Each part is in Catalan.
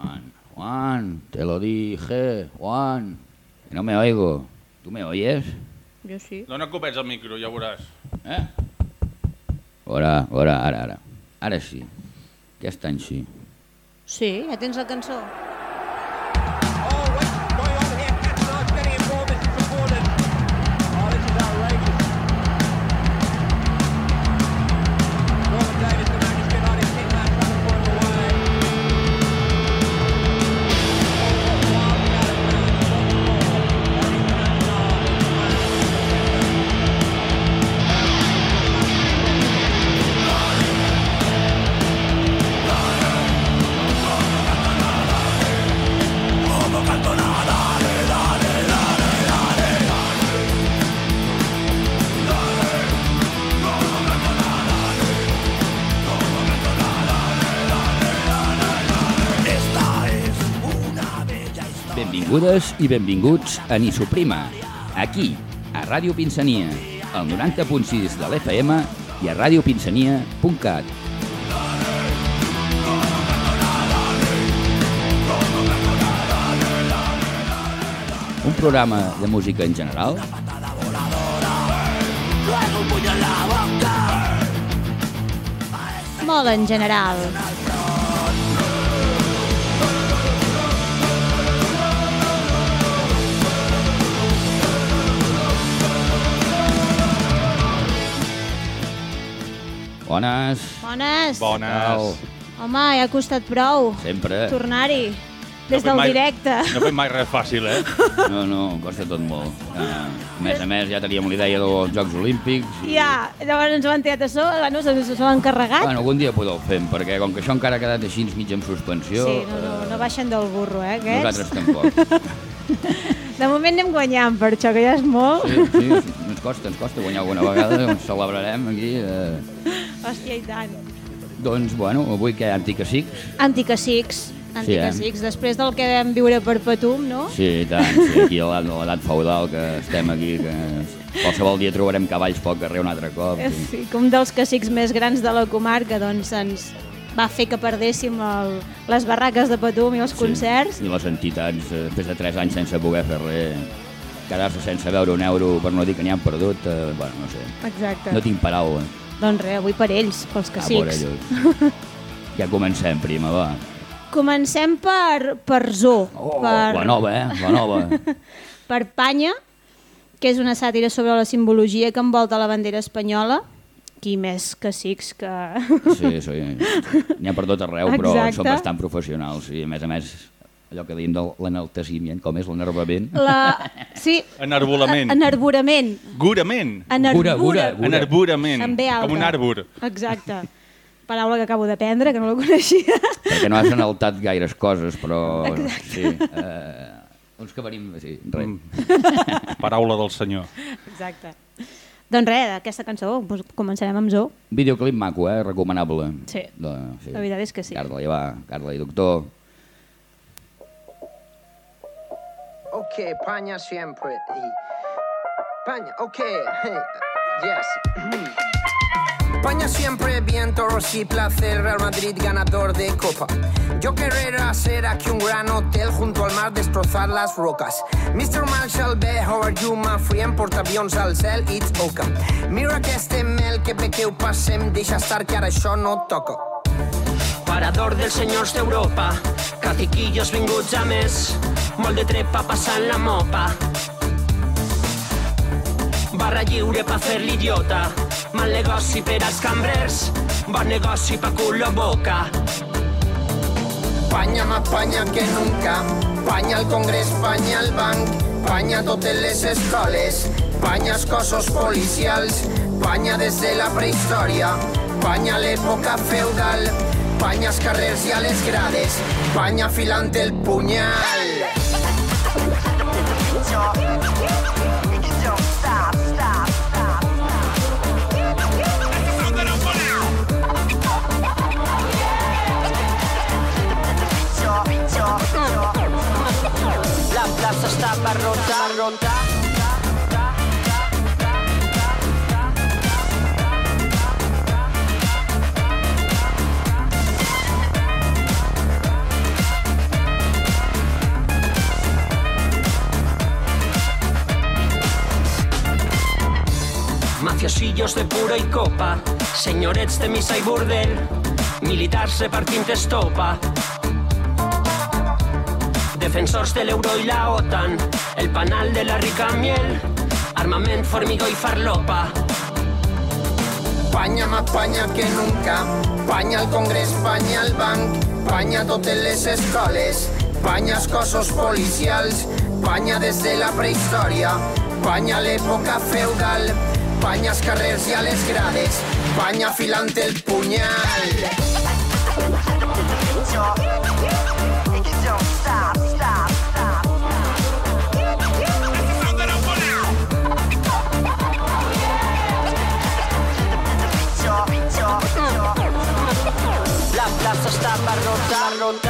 Juan, Juan, te lo dije, Juan. Que no me oigo. ¿Tú me oyes? Jo sí. Dona copets al micro, ja ho veuràs. Eh? Ora, ora, ara, ara. Ara sí. Aquest any sí. Sí, ja tens la cançó. Benvingudes i benvinguts a Nisoprima, aquí, a Ràdio Pinsania, al 90.6 de l'FM i a radiopinsania.cat. Un programa de música en general, Molt en general. Bones, Bones. Bones. Home, ja ha costat prou. sempre. Tornar-hi. Des No del mai- directe. No fem mai res fàcil, eh? No, no, costa tot molt. Uh, a més a més, ja teníem la idea dels Jocs Olímpics. I... Ja, llavors ens ho han tirat a sobre, bueno, se se l'han carregat. Bueno, algun dia podeu fem, perquè com que això encara ha quedat així mig en suspensió, Sí, no, no, no baixen del burro, eh, eh, aquests. nosaltres tampoc. De moment anem guanyant per això, que ja és molt. Sí, sí, ens costa, ens costa guanyar alguna vegada, ens celebrarem aquí. Eh. Hòstia, i tant. Doncs, bueno, avui ha anticacics. Anticacics, anticacics. Després del que vam viure per Patum, no? Sí, i tant, sí, aquí a l'edat feudal que estem aquí, que qualsevol dia trobarem cavalls pel carrer un altre cop. Eh, Sí. Sí, un dels cacics més grans de la comarca doncs ens va fer que perdéssim el, les barraques de Patum i els concerts. I les entitats, eh, després de 3 anys sense poder fer res, quedar-se sense veure un euro per no dir que n'hi han perdut, eh, bueno, no sé, Exacte. no tinc paraula. Doncs res, avui per ells, pels Ah, cacics. ellos. Ja comencem, prima, va. Comencem per, per Zoo, Oh, per, La nova, eh? La nova. per Panya, que és una sàtira sobre la simbologia que envolta la bandera espanyola. Qui més cacics que... Sí, sí. N'hi ha per tot arreu, però Exacte. són bastant professionals. I, a més a més, allò que diuen de com és l'enervament. La... Sí, Enarbolament. enarborament. Gurament. Enarbura. Gura, gura. Enarborament. Com un àrbor. Exacte. Paraula que acabo d'aprendre, que no la coneixia. Perquè no has enaltat gaires coses, però... Sí. Eh, uns que venim... Sí, res. Mm. Paraula del senyor. Exacte. Doncs res, d'aquesta cançó doncs començarem amb Zoo. Videoclip maco, eh? Recomanable. Sí. De, sí. La veritat és que sí. Carla, ja va. Carla i doctor. Ok, paña siempre. Y... Paña, ok. Yes. Paña siempre, viento, Rossi, placer, Real Madrid ganador de Copa. Yo querer hacer aquí un gran hotel junto al mar, destrozar las rocas. Mr. Marshall B, how are you, my friend? Portaavions al cel, it's oca. Mira aquest mel que que ho passem, deixa estar que ara això no toca. Parador dels senyors d'Europa, caciquillos vinguts a molt de trepa passant la mopa. Barra lliure pa fer l'idiota, mal negoci per als cambrers, bon negoci pa culo boca. Panya m'apanya que nunca, panya al congrés, panya al banc, panya a totes les escoles, panya als cossos policials, panya des de la prehistòria, panya a l'època feudal, panya als carrers i a les grades, panya afilant el punyal. La senyorets de missa i bordel, militars repartint estopa, defensors de l'euro i la OTAN, el panal de la rica miel, armament, formigó i farlopa. Panya más panya que nunca, panya al Congrés, panya al banc, panya a totes les escoles, panya als cossos policials, panya des de la prehistòria, panya a l'època feudal, panya als carrers i a les grades, panya afilant el punyal. La plaça estava rota, rota. La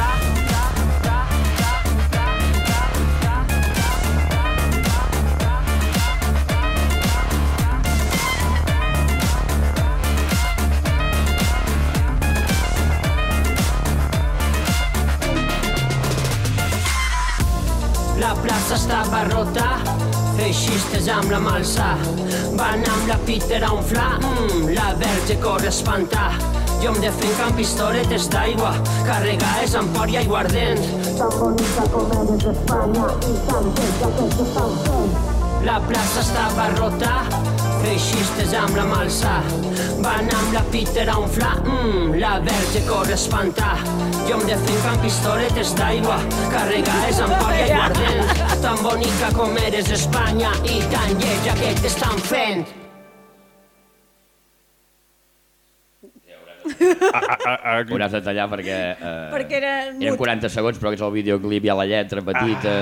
plaça estava rota, feixistes amb la malsa. Van amb la Peter a unflar, mm, la verge corre a espantar. Jo em defenc amb pistoletes d'aigua, carregades amb por i aiguardent. La plaça estava rota, feixistes amb la malsa. Van amb la Peter a unflar, mm, la verge corre a espantar. Jo em defenc amb pistoletes d'aigua, carregades amb por i aiguardent. Tan bonica com eres Espanya i tan lletja que t'estan fent. A, a, Hauràs de tallar perquè... Eh, Perquè era Eren mut. 40 segons, però que és el videoclip, hi ha la lletra petita...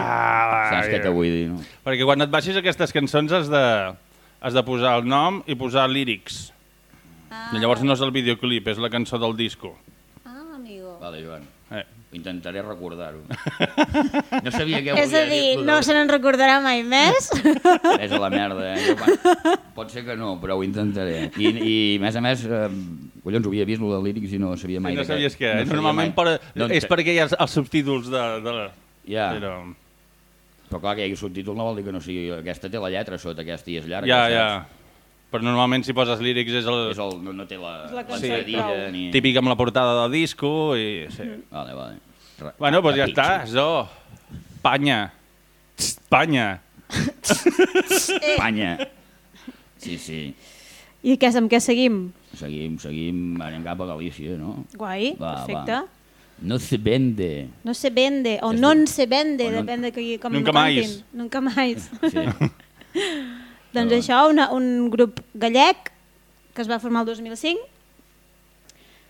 Ah, saps què te vull dir, no? perquè quan et baixis aquestes cançons has de, has de posar el nom i posar lírics. Ah. I llavors no és el videoclip, és la cançó del disco. Ah, amigo. Vale, Joan. Eh. Intentaré recordar-ho. No sabia què És a volia dir, no del- se n'en recordarà mai més. És a la merda, eh? Jo, pot ser que no, però ho intentaré. I, i a més a més, eh, collons, ho havia vist, el de lírics, i no sabia mai no de què- sabies què? no No sabia Normalment mai. per, No, és perquè hi ha els subtítols de... de la... Ja, Però... però clar, que hi hagi subtítol no vol dir que no sigui... Aquesta té la lletra sota, aquesta i és llarga. Ja, saps? ja. Però normalment si poses lírics és el, És el, no, no té la, És la prou. ni... típic amb la portada del disco i... Sí. Vale, vale. Re- Bueno, doncs ja Capitxo. està, zo. Panya. Panya. Espanya. Sí, sí. I què, amb què seguim? Seguim, seguim, anem cap a Galícia, no? Guai, Va, perfecte. va. No se vende. No se vende, o no de- se vende, o no- depèn de qui, com Nunca mais. cantin. Nunca mais. Sí. doncs Però- això, una, un grup gallec que es va formar el 2005.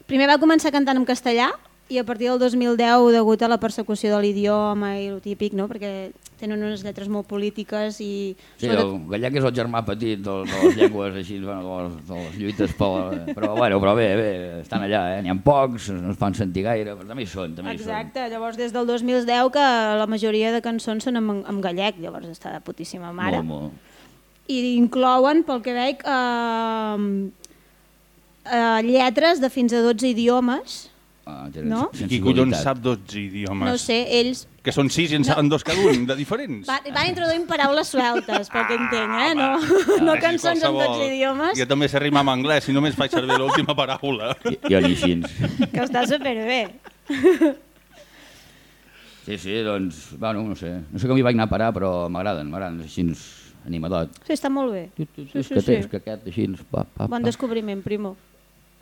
Primer va començar cantant en castellà i a partir del 2010, degut a la persecució de l'idioma i el típic, no? perquè tenen unes lletres molt polítiques i... Sí, el gallec és el germà petit de, de les llengües així, bueno, de, les, de les lluites per. Però, bueno, però bé, bé, estan allà, eh? N'hi ha pocs, no es fan sentir gaire, però també hi són, també hi són. Exacte, llavors des del 2010 que la majoria de cançons són en, en gallec, llavors està de putíssima mare. Molt, molt. I inclouen, pel que veig, eh, eh, lletres de fins a 12 idiomes. Ah, tenen No? Qui collons sap 12 idiomes? No sé, ells Que són 6 i en saben dos cada un, de diferents. van, van introduint paraules sueltes, pel que entenc, eh? No, no Ah, cançons en. 12 idiomes, Jo també sé rimar en anglès, si només faig servir l'última paraula. I- Jo així. que està superbé. Sí, sí, doncs, bueno, no sé. No sé com hi vaig anar a parar, però m'agraden, m'agraden, així animadot. Sí, està molt bé. Tu, tu, tu, Sí, és sí, que sí. tens que aquest, així, pa, pa, Bon pa. descobriment, primo.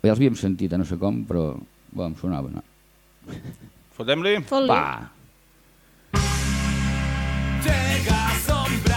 Ja els havíem sentit, a no sé com, però, bueno, em sonava, no? Fotem-li? Fot-li. Pa! Llega asombrada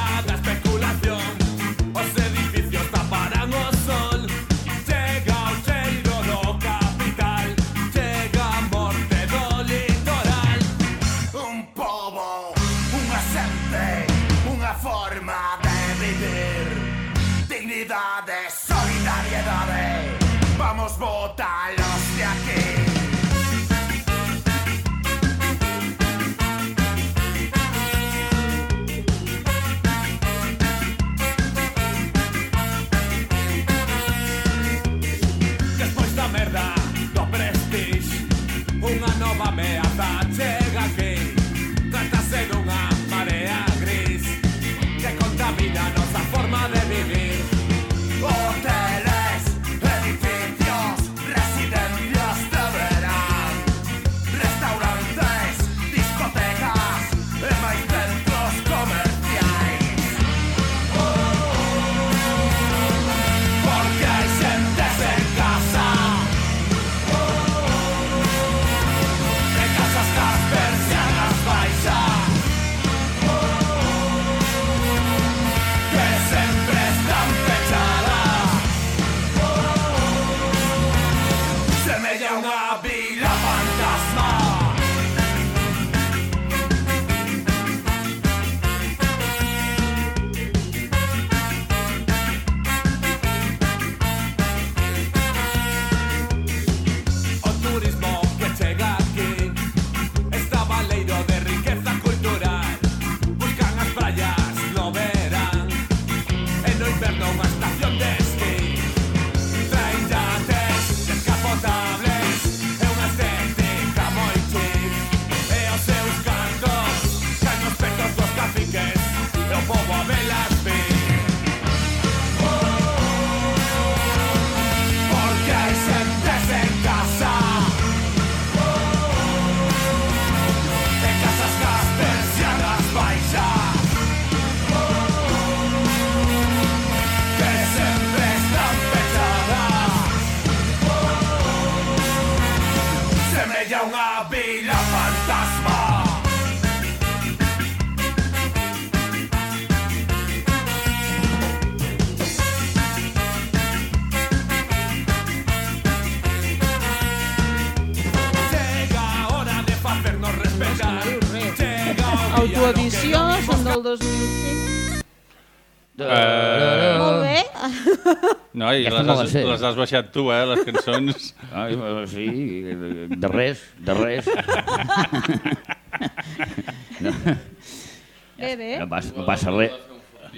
no, i Aquesta les la has, sé. les has baixat tu, eh, les cançons. Ai, sí, de res, de res. No, Bé, bé. no, passa, no passa res.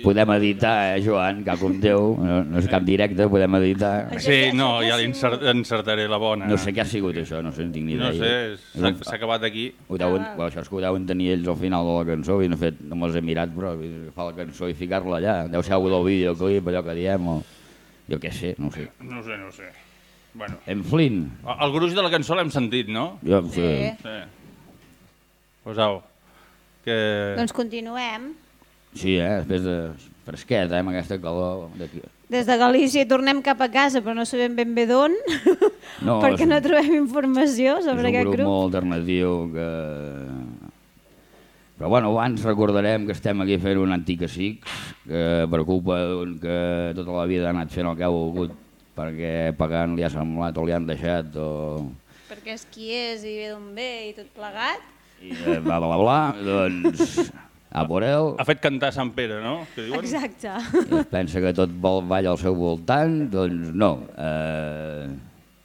Podem editar, eh, Joan, cap com Déu. No, no és cap directe, podem editar. Sí, no, ja encertaré la bona. No sé què ha sigut això, no sé, en tinc ni No idea. sé, s'ha acabat aquí. Ho deuen, bueno, això és que ho deuen tenir ells al final de la cançó, i de fet no me'ls he mirat, però agafar la cançó i ficar-la allà. Deu ser algú del videoclip, allò que diem, o jo què sé, no ho sé. No sé, no sé. Bueno, En Flynn, el el gruix de la cançó l'hem sentit, no? jo, Sí. Sí. Posau. Que... Doncs continuem. sí, eh, després de fresquet, eh, amb aquesta calor d'aquí. Des de Galícia tornem cap a casa, però no sabem ben bé d'on, No, perquè és- no trobem informació És sobre un aquest grup, grup. molt alternatiu que... Però bueno, abans recordarem que estem aquí fent un anticasic que per culpa d'un que tota la vida ha anat fent el que ha volgut perquè pagant li ha semblat o li han deixat o... Perquè és qui és i ve d'on ve i tot plegat. I eh, bla, bla, bla, doncs a por ell Ha fet cantar Sant Pere, no? Que diuen? Exacte. i pensa que tot vol balla al seu voltant, doncs no. Eh,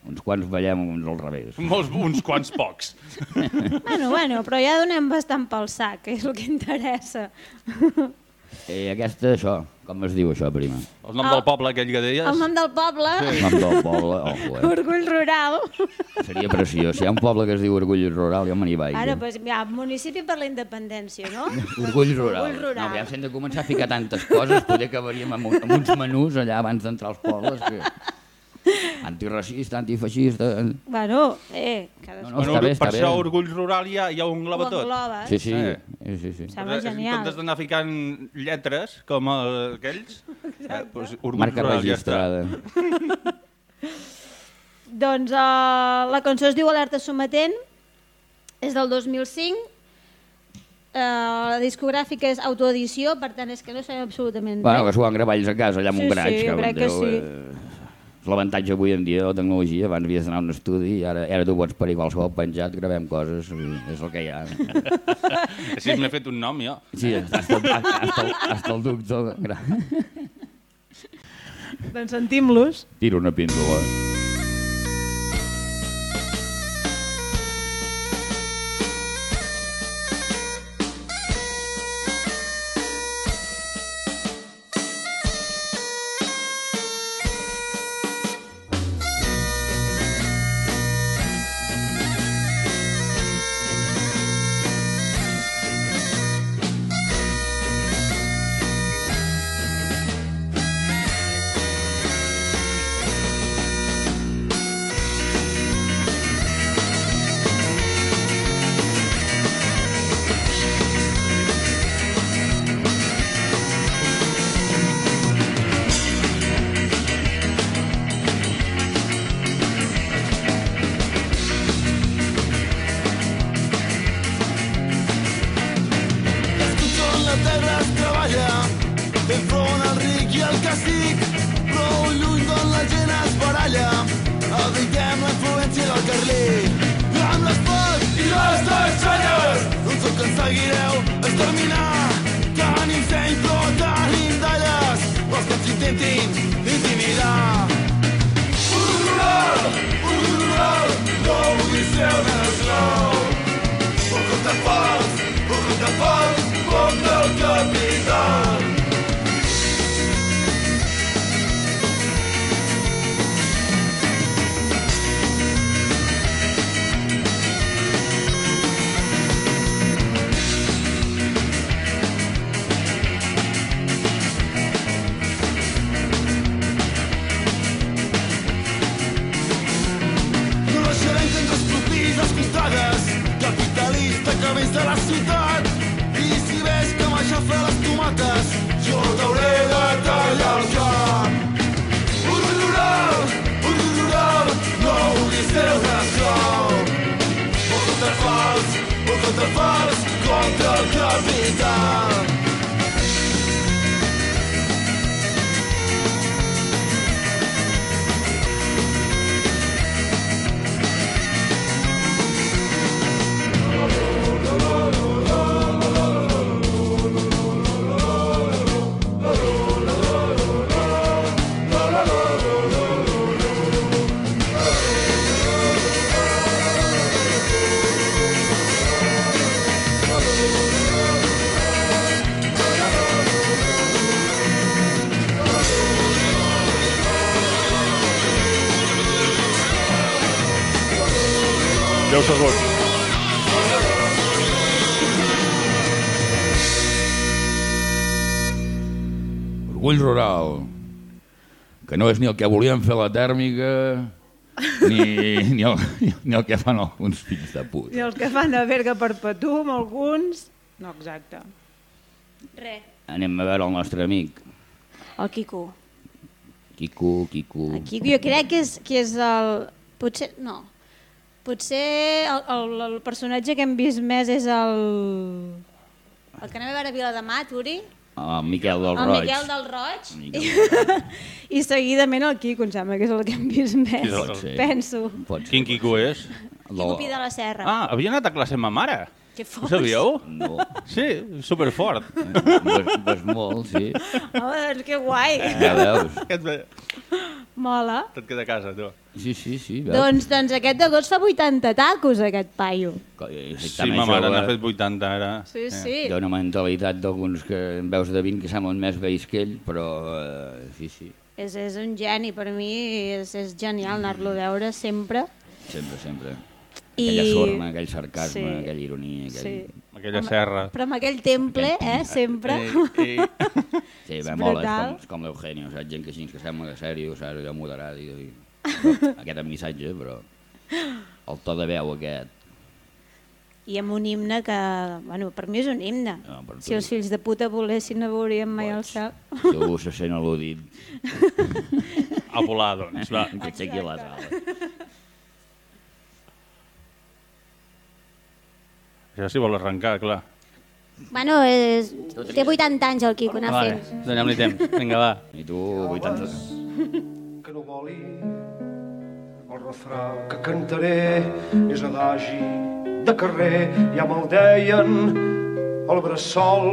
uns quants ballem uns al revés. Molts, uns quants pocs. bueno, bueno, però ja donem bastant pel sac, que és el que interessa. I aquesta, això, com es diu això, prima? El nom del poble aquell que deies? El nom del poble, El nom del poble, oh, eh. Orgull Rural. Seria preciós. Si hi ha un poble que es diu Orgull Rural, jo me n'hi vaig. Ara, doncs, ja, municipi per la independència, no? Orgull Rural. Orgull Rural. No, aviam, si hem de començar a ficar tantes coses, poder acabaríem amb, un, amb uns menús allà abans d'entrar als pobles que... Antiracista, antifeixista... Bueno, eh, cadascú No, Bueno, està bé, per bé. això Orgull Rural ja, ja ho engloba ho tot. engloba. Sí, sí, Eh. sí, sí, sí. Sembla En genial. comptes d'anar ficant lletres, com el, aquells, eh, doncs, Orgull Marca Rural ja està. registrada. Doncs uh, la cançó es diu Alerta Sometent, és del 2005, uh, la discogràfica és autoedició, per tant és que no sabem absolutament Bueno, que res. s'ho van gravar ells a casa, allà amb Sí, un graig. sí, com crec que Déu, sí. eh, és l'avantatge avui en dia de la tecnologia. Abans havies d'anar a un estudi i ara, ara tu pots per qualsevol penjat, gravem coses, és el que hi ha. Així m'he fet un nom, jo. Sí, hasta, el- hasta, el, hasta el doctor gra- Doncs sentim-los. tira una píndola. Un contrafals, un contrafals, contra Orgull rural, que no és ni el que volien fer la tèrmica, ni, ni, el, ni el que fan alguns fills de puta. I els que fan de verga perpetum, alguns... No, exacte. Re, Anem a veure el nostre amic, el Quico. Quico, Quico. El Quico jo crec que és, que és el... Potser... No. Potser el, el, el personatge que hem vist més és el... El que anem a veure a Vilademat, Uri. El Miquel del el Roig. Miquel del Roig. I seguidament el Quico, em sembla que és el que hem vist més, Pot ser. penso. Pot. Quin Quico és? Quico Pi de la Serra. Ah, havia anat a classe amb ma mare. que Ho fos. sabíeu? No, Sí, superfort. vas, vas molt, sí. Home, doncs que guai. Ja veus. Mola. Te't queda a casa, tu. Sí, sí, sí. Doncs, doncs aquest d'agost fa 80 tacos, aquest paio. Eh, Sí, ma mare n'ha fet 80 ara. Sí, sí. Hi ha una mentalitat d'alguns que en veus de 20 que semblen més vells que ell, però eh, sí, sí, És, és un geni, per mi és, és genial anar-lo a veure sempre. sempre, sempre. I- Aquella sorna, aquell sarcasme, Sí. aquella ironia, aquell... Sí. Aquella serra. Però amb aquell temple, eh, sempre. Eh, eh. Sí, És bé, mola, és com, com l'Eugenio, saps? Gent que així que sembla de sèrio, saps? Allò moderat i... i aquest missatge, però el to de veu aquest, I amb un himne que, bueno, per mi és un himne. No, tu. si els fills de puta volessin no veuríem mai el Boig. cel. si algú se sent al·ludit, A volar, doncs, va. que aixequi les ales. Això si vol arrencar, clar. Bueno, és... té 80 anys el Quico, anar Vale, fent. donem-li temps. Vinga, va. I tu, 80... que no voli el refrà que cantaré és adagi de carrer ja me'l deien el bressol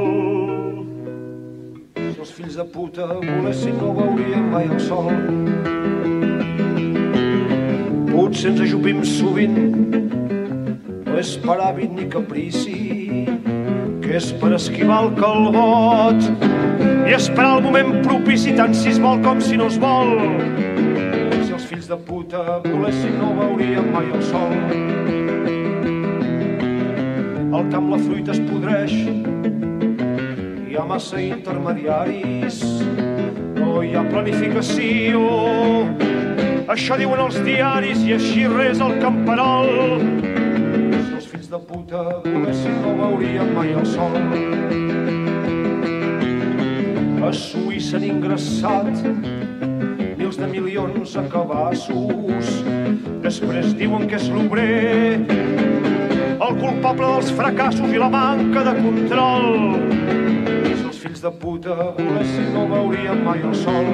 si els fills de puta volessin no veurien mai el sol potser ens ajupim sovint no és per hàbit ni caprici és per esquivar el calbot i esperar el moment propici tant si es vol com si no es vol. Si els fills de puta volessin no veurien mai el sol. Al camp la fruita es podreix, hi ha massa intermediaris, no hi ha planificació. Això diuen els diaris i així res el camperol. De puta volessin no veurien mai el sol. A Suïssa han ingressat mils de milions a cabassos. Després diuen que és l'obrer el culpable dels fracassos i la manca de control. Si els fills de puta volessin no veurien mai el sol.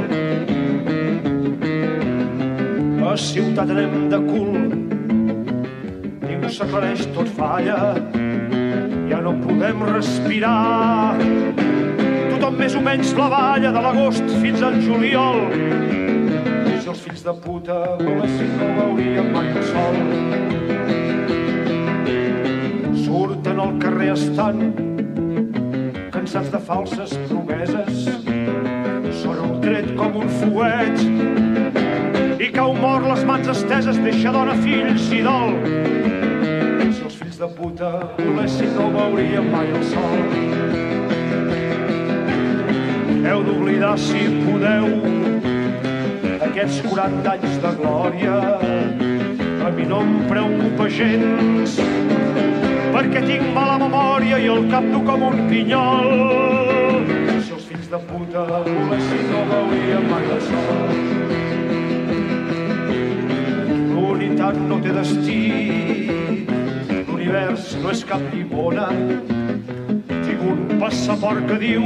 A ciutat anem de cul, s'aclareix, tot falla, ja no podem respirar. Tothom més o menys treballa de l'agost fins al juliol. Si els fills de puta volessin no veurien mai el sol. Surten al carrer estant cansats de falses promeses. Són un tret com un fuet i cau mort les mans esteses, deixa dona, fills i dol. Si de puta volessin no veurien mai el sol. Heu d'oblidar, si podeu, aquests 40 anys de glòria. A mi no em preocupa gens, perquè tinc mala memòria i el cap dur com un pinyol. Si els fills de puta volessin no veurien mai el sol. L'unitat no té destí, l'univers no és cap llimona. Tinc un passaport que diu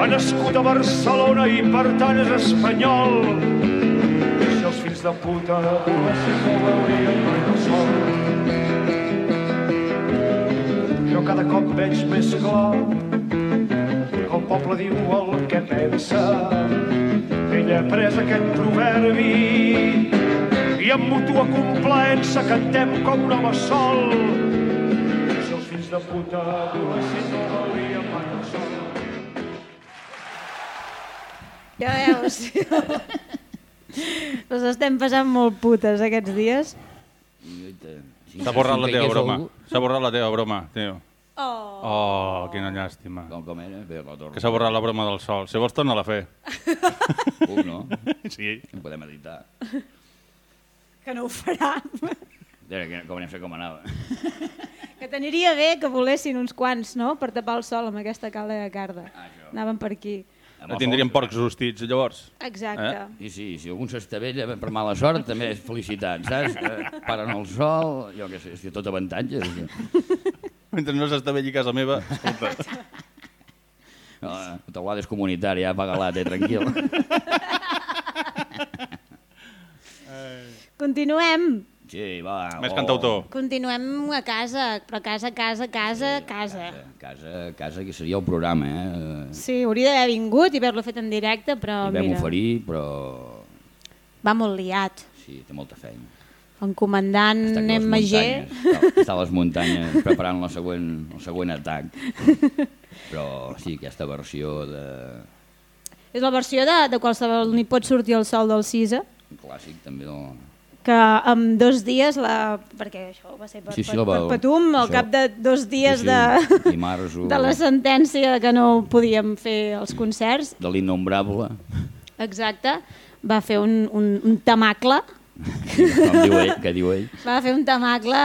ha nascut a Barcelona i per tant és espanyol. Si els fills de puta volessin no veurien mai el sol. Jo cada cop veig més clar que el poble diu el que pensa. Ell ha pres aquest proverbi i amb mútua complaença cantem com un home sol. Si els fills de puta volessin no veurien mai el sol. Ja veus. Les estem passant molt putes aquests dies. S'ha borrat la teva broma. S'ha borrat la teva broma, tio. Oh. Oh, quina llàstima. Com, com era? Bé, la torno. Que s'ha borrat la broma del sol. Si vols, torna-la a fer. Puc, no? Sí. En podem editar. Que no ho farà. Era que, com anem a fer com anava. Que t'aniria bé que volessin uns quants, no?, per tapar el sol amb aquesta calda de carda. Ah, Anaven per aquí. No tindríem porcs rostits, llavors. Exacte. Eh? I sí, si algun s'estavella per mala sort, també és felicitat, saps? Eh, Paren el sol, jo què sé, és tot avantatge. Mentre no s'estavelli a casa meva, escolta. No, el teulada és comunitari, ja paga l'AT, tranquil. Continuem. Sí, va. Més oh. cantautor. Continuem a casa, però casa, casa, casa, casa. Casa, casa, que seria el programa, eh? Sí, hauria d'haver vingut i haver-lo fet en directe, però vam mira, oferir, però va molt liat. sí, té molta feina. En comandant Està aquí a les MG... muntanyes, Està, està a les muntanyes preparant la següent, el següent atac. Però sí, aquesta versió de És la versió de, de qualsevol ni pot sortir el sol del Cisa, clàssic també del... que en dos dies, la, perquè això va ser per, Sí, sí, per, per Patum, al això. cap de dos dies Sí, sí, de, dimarts o- de la sentència que no podíem fer els concerts, de l'innombrable, exacte, va fer un, un, un tamacle, com diu ell, que diu ell. va fer un tamacle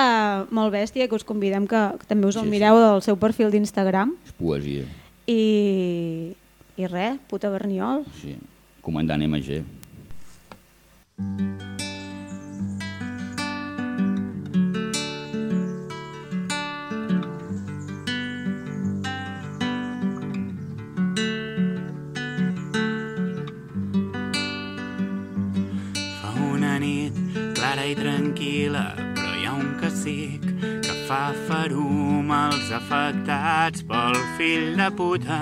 molt bèstia que us convidem que, que també us el Sí, sí. mireu del seu perfil d'Instagram És poesia, i, i res, puta Berniol. sí. Comandant MG. I però hi ha un que fa ferum als afectats pel fill de puta.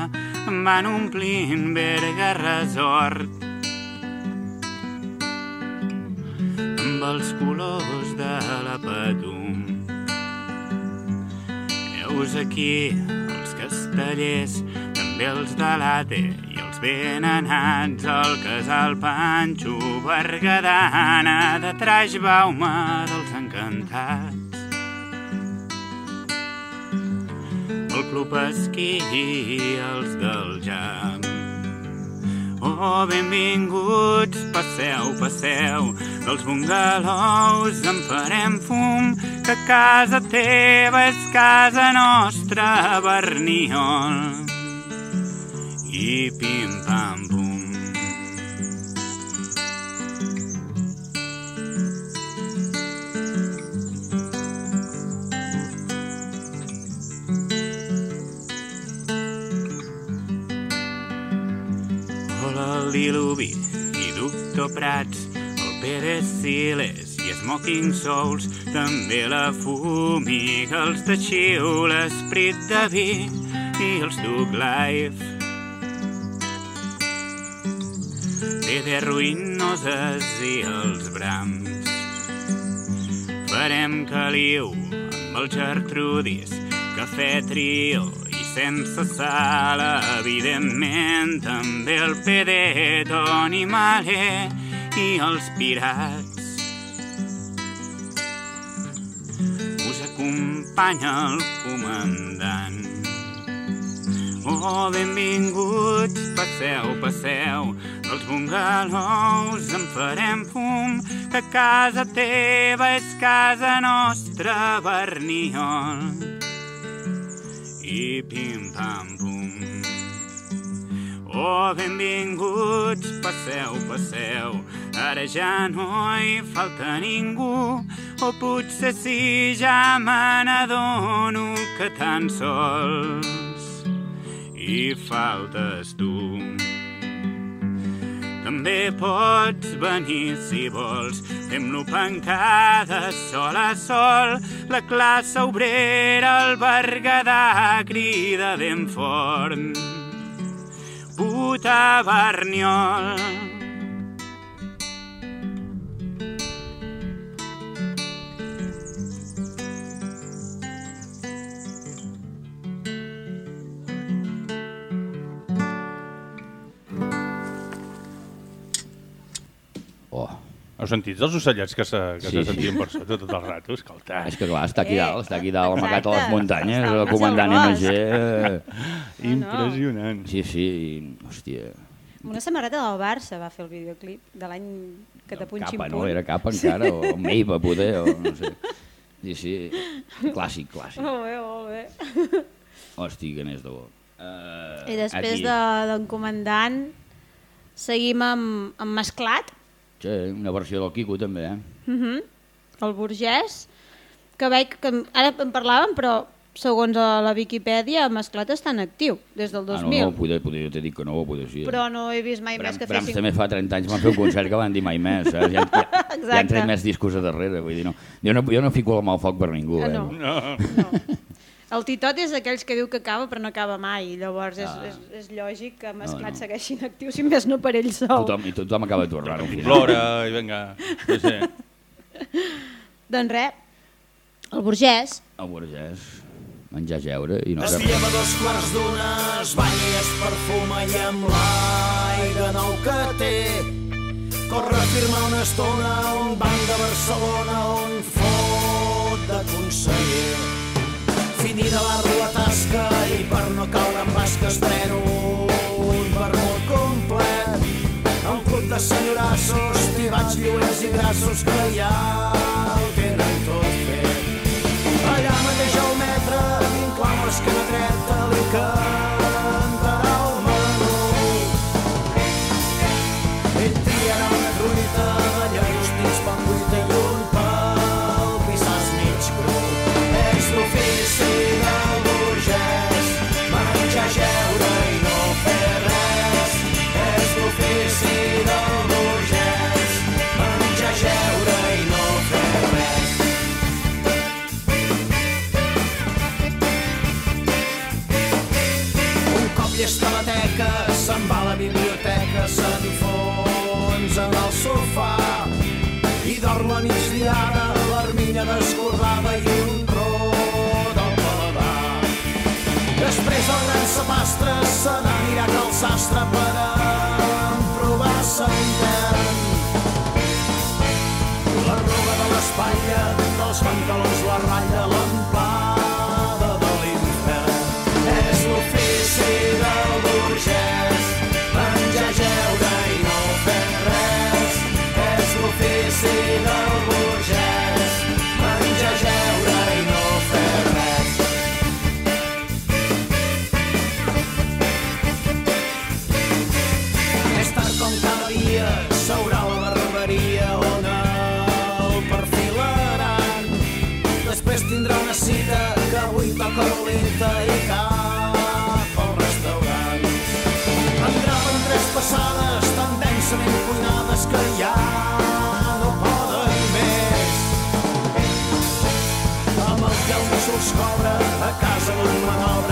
Van omplint verga resort els colors de la Patum. Heus aquí els castellers, també els de l'ATE i els ben anats al casal Panxo Bergadana de traix bauma dels encantats. El club esquí els del jam. Oh, benvinguts, passeu, passeu, dels bungalows en farem fum, que casa teva és casa nostra, Berniol. I pim-pam-pum. Doctor Prats, el Pere Siles i Smoking Souls, també la Fumiga, els de Xiu, l'Esprit de Vi i els Duc Life. de ruïnoses i els brams. Farem caliu amb el Gertrudis, cafè trio i sense sal, evidentment també el PD, Toni Malé i els pirats. Us acompanya el comandant. Oh, benvinguts, passeu, passeu, dels bungalows en farem fum, que casa teva és casa nostra, Berniol. I pim-pam-pum. Oh, benvinguts, passeu, passeu, ara ja no hi falta ningú, o potser sí, ja me n'adono que tan sols hi faltes tu. També pots venir si vols, fem-lo pancada sol a sol, la classe obrera al Berguedà crida ben fort. Puta Berniol. Heu sentits els ocellets que se, que Sí, se sí. sentien per sota tot el rato? Escolta. És que clar, està aquí Eh, dalt, està aquí dalt, amagat a les exacte. muntanyes, el comandant. MG. eh, Impressionant. Sí, sí, i, hòstia. Una samarreta del Barça va fer el videoclip de l'any que te punxin Capa, punt. no? Era capa encara, o Meiva, poder, o no sé. Sí, sí, clàssic, clàssic. Molt bé, molt bé. Hòstia, que n'és de bo. Uh, I després aquí. de, d'en comandant seguim amb, amb Mesclat, Sí, una versió del Quico també, eh? uh -huh. el burgès, que veig que ara en parlàvem, però segons la Viquipèdia, Mesclat està en actiu des del 2000. Ah, no, no, poder, poder, t'he dit que no, poder sí. Però no he vist mai Brahms, més que Brahms fessin... també fa 30 anys van fer un concert que van dir mai més, saps? Ja, ja, ja han tret més discos a darrere, vull dir, no. Jo no, jo no fico la mà al foc per ningú, Ah, eh? no. No. El titot és d'aquells que diu que acaba però no acaba mai, llavors és, Ah. és, és lògic que Mesclat No, no. segueixi inactiu, si més no per ell sol. Tothom, I tothom acaba tornant al I final. plora, i vinga. Sí, sí. Doncs res, el burgès, El burgès, menjar, geure i no Es lleva dos quarts d'una, es banya i es perfuma i amb l'aire nou que té corre a firmar una estona a un banc de Barcelona on fot de conseller. Finida l'arro la tasca i per no caure en basques preno un vermut complet a un club de senyorassos, tibats lluents i grassos que ja ho tenen tot fet. Allà mateix al metre, vinclant l'esquena dreta, li cantarà descordada i un rot al paladar. Després el gran sapastre se n'anirà al sastre per emprovar-se intern. L'arruga de l'espatlla, dels pantalons la ratlla, l'amplada de l'infern. És l'ofici del burgès, menjar, jeure i no fer res. És l'ofici a casa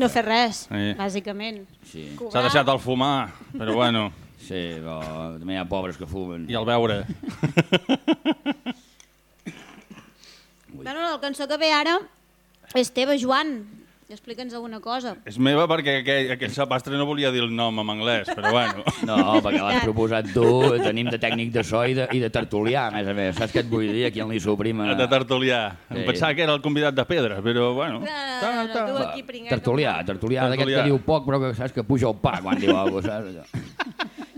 i no fer res, Sí. bàsicament. Sí. S'ha deixat el fumar, però bueno. Sí, però també hi ha pobres que fumen. I el beure. Bueno, la cançó que ve ara és teva, Joan. Explica'ns alguna cosa. És meva perquè aquell, aquell sapastre no volia dir el nom en anglès, però bueno. No, perquè l'has proposat tu, tenim de tècnic de so i de, i de tertulià, a més a més. Saps què et vull dir? Aquí en li suprima... De tertulià. Em Sí. pensava que era el convidat de pedra, però bueno. No, no, no, no, tu aquí pringuet. Tertulià, tertulià, d'aquest Tertulià. que diu poc, però que saps que puja el pa quan diu alguna cosa, saps?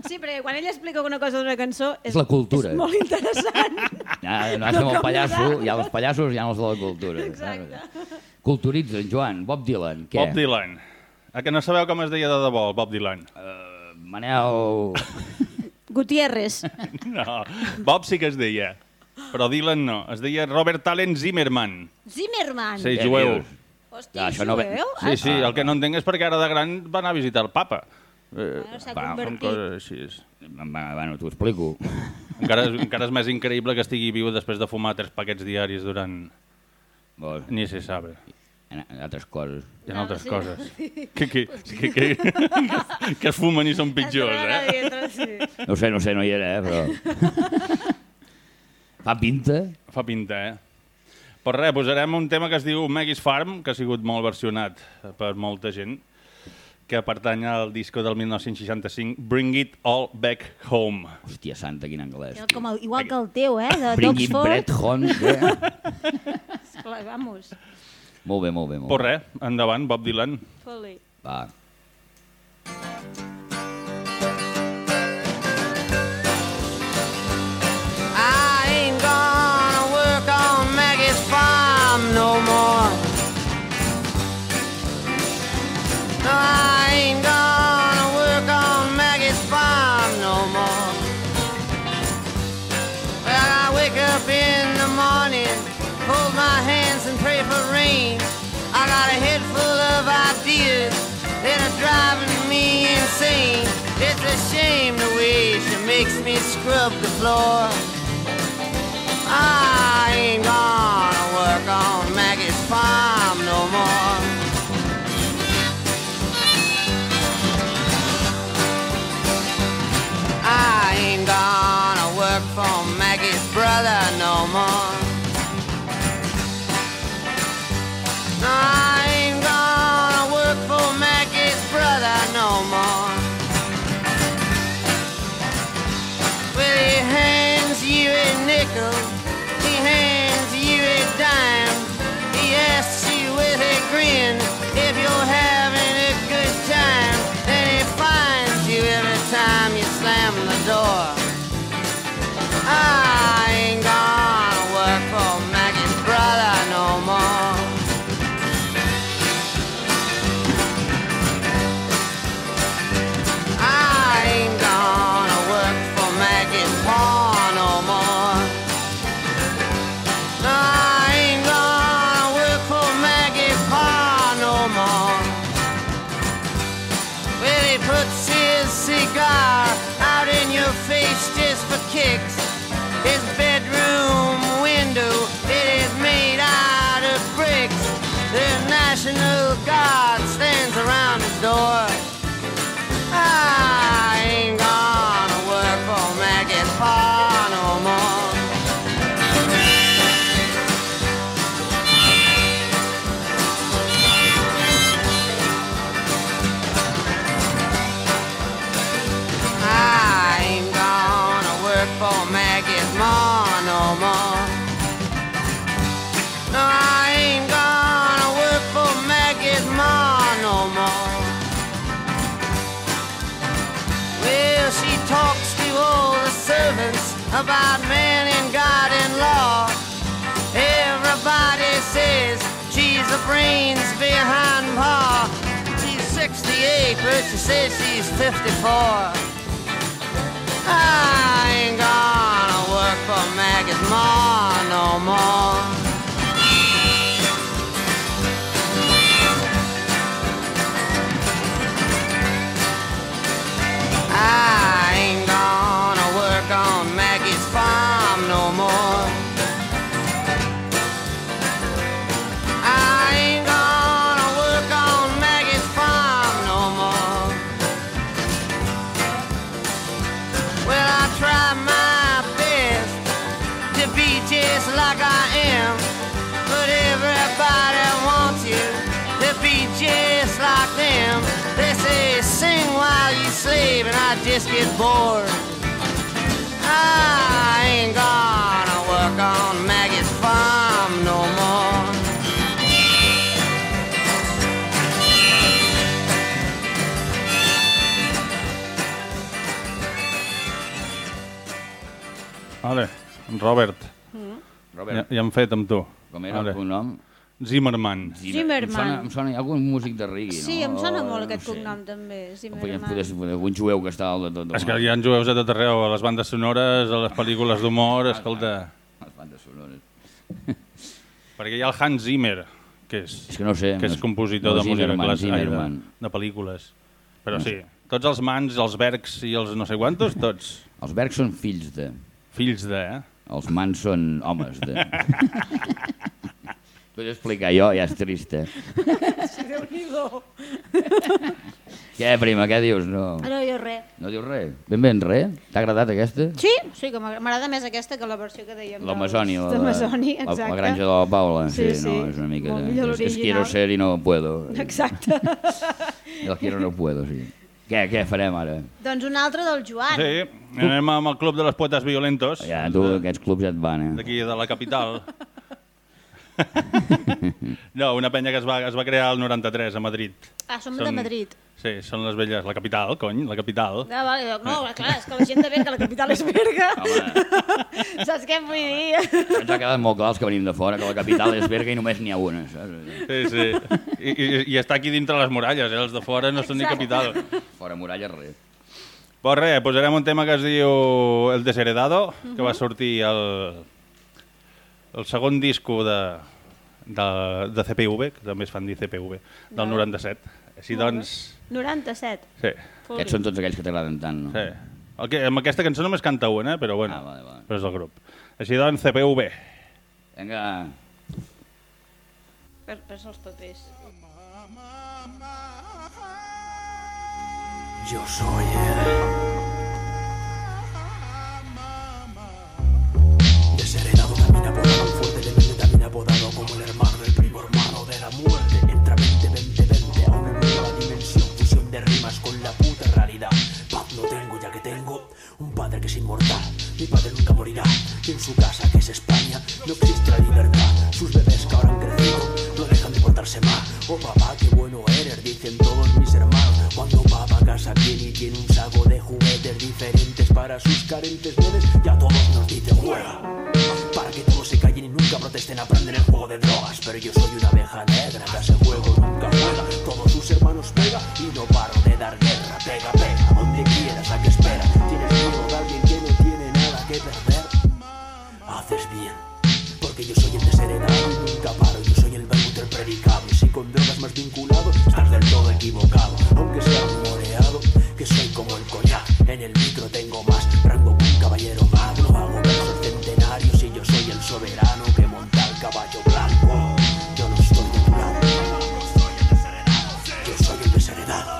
Sí, perquè quan ell explica alguna cosa d'una cançó és, És la cultura. és molt interessant. Ja, no és com el pallasso, hi ha els pallassos i hi ha els de la cultura. Saps? Culturitza, en Joan, Bob Dylan, què? Bob Dylan. A que no sabeu com es deia de debò, el Bob Dylan? Uh, Manel... Gutiérrez. No, Bob sí que es deia, però Dylan no. Es deia Robert Allen Zimmerman. Zimmerman. Sí, Què jueu. dius? Hòstia, això no ve- jueu? Sí, sí, el que no entenc és perquè ara de gran va anar a visitar el papa. Eh, Bueno, s'ha va, són convertit. coses així. Va, bueno, t'ho explico. Encara, és- encara és més increïble que estigui viu després de fumar tres paquets diaris durant... Vols, Ni se sabe. en, en altres coses. Hi ha Ah, altres sí. coses. Que, que, que, que, que es fumen i són pitjors, eh? eh? No sé, no sé, no hi era, eh, però... Fa pinta? Fa pinta, eh? Però res, posarem un tema que es diu Maggie's Farm, que ha sigut molt versionat per molta gent, que pertany al disco del 1965, Bring It All Back Home. Hòstia santa, quin anglès. Com el, igual que el teu, eh? De Bring it bread home. Eh? Esclar, Vamos. Molt bé, molt bé. Molt Però bé. res, endavant, Bob Dylan. Foli. Va. I ain't gonna work on Maggie's farm no more. No, I It's shame the way she makes me scrub the floor. I ain't gonna work on Maggie's farm no more. I ain't gonna work for Maggie's brother no more. Brains behind Pa. She's 68, but she says she's 54. I ain't gonna work for Maggie's ma no more. Just get bored. I ain't gonna work on Maggie's farm no more. Vale, Robert, Mm. ja, Robert, ja hem fet amb tu. com era Vale. el cognom? Zimmerman. Zimmerman. Em sona, em sona hi ha algun músic de reggae, no? Sí, em sona O, molt no aquest sé. cognom també, O perquè Zimmerman. poder ser algun jueu que està al de tot. És que hi ha jueus a tot arreu, a les bandes sonores, a les pel·lícules d'humor, escolta... Les bandes sonores. Perquè hi ha el Hans Zimmer, que és, És que no sé, que és no- compositor no, de música clàssica, de, Zimmerman. de pel·lícules. Però No sí, sé. tots els mans, els bergs i els no sé quantos, tots Els bergs són fills de... fills de... Eh? Els mans són homes de... T'ho he d'explicar jo, ja és trist, eh? Sí, Déu-n'hi-do. Què, prima, què dius? No, No, jo res. no dius res? Ben ben res? T'ha agradat aquesta? Sí, sí, que m'agrada més aquesta que la versió que dèiem. L'Amazoni, la, la, exacte. la granja de la Paula. Sí, sí. no, és una mica... Molt és, és quiero ser y no puedo. Exacte. El quiero no puedo, sí. Què, què farem ara? doncs un altre del Joan. Sí, anem amb el Club de les Poetes Violentos, Ja, tu, aquests clubs ja et van, eh? d'aquí de la capital. no, una penya que es va, es va crear al 93 a Madrid. Ah, som de Madrid. Sí, són les velles, la capital, cony, la capital. Ah, vale, no, clar, és que la gent de Berga, la capital és Berga. Saps què vull dir? Ens ha quedat molt clar els que venim de fora, que la capital és Berga i només n'hi ha una, saps? Sí, sí. I, i, I està aquí dintre les muralles, eh? els de fora no són ni capital. Fora muralla, res. Pues res, posarem un tema que es diu El Desheredado, que va sortir el, el segon disco de, de, de CPV, que també es fan dir CPV, del 97. Així doncs, 97. sí. Aquests són tots aquells que t'agraden tant, no? sí. El que, amb aquesta cançó només canta una, eh? però bueno, Ah, vale, vale. però és del grup. Així doncs, CPV. Vinga, Per, per els papers. Yo soy el como el hermano el primo hermano de la muerte. Entra 20 20 20 a una nueva dimensión. Fusión de rimas con la puta realidad. Paz no tengo ya que tengo un padre que es inmortal. Mi padre nunca morirá. Y en su casa que es España no existe la libertad. Sus bebés que ahora han crecido no dejan de portarse mal oh papá qué bueno eres dicen todos mis hermanos. Cuando papá casa viene y tiene un saco de juguetes diferentes para sus carentes nenes y a todos nos dicen juega para que protesten aprenden el juego de drogas pero yo soy una abeja negra que ese juego nunca juega. Todos sus hermanos pega y no paro de dar guerra. Pega pega donde quieras a que espera. Tienes miedo de alguien que no tiene nada que perder. Haces bien porque yo soy el desheredado y nunca paro Yo soy el del predicado. Y si con drogas más vinculado Estás del todo equivocado. Aunque sea rumoreado Que soy como el coñac En el micro tengo más rango que un caballero magno. Hago versos centenarios Y yo soy el soberano caballo blanco Yo no estoy de tu lado Yo soy el desheredado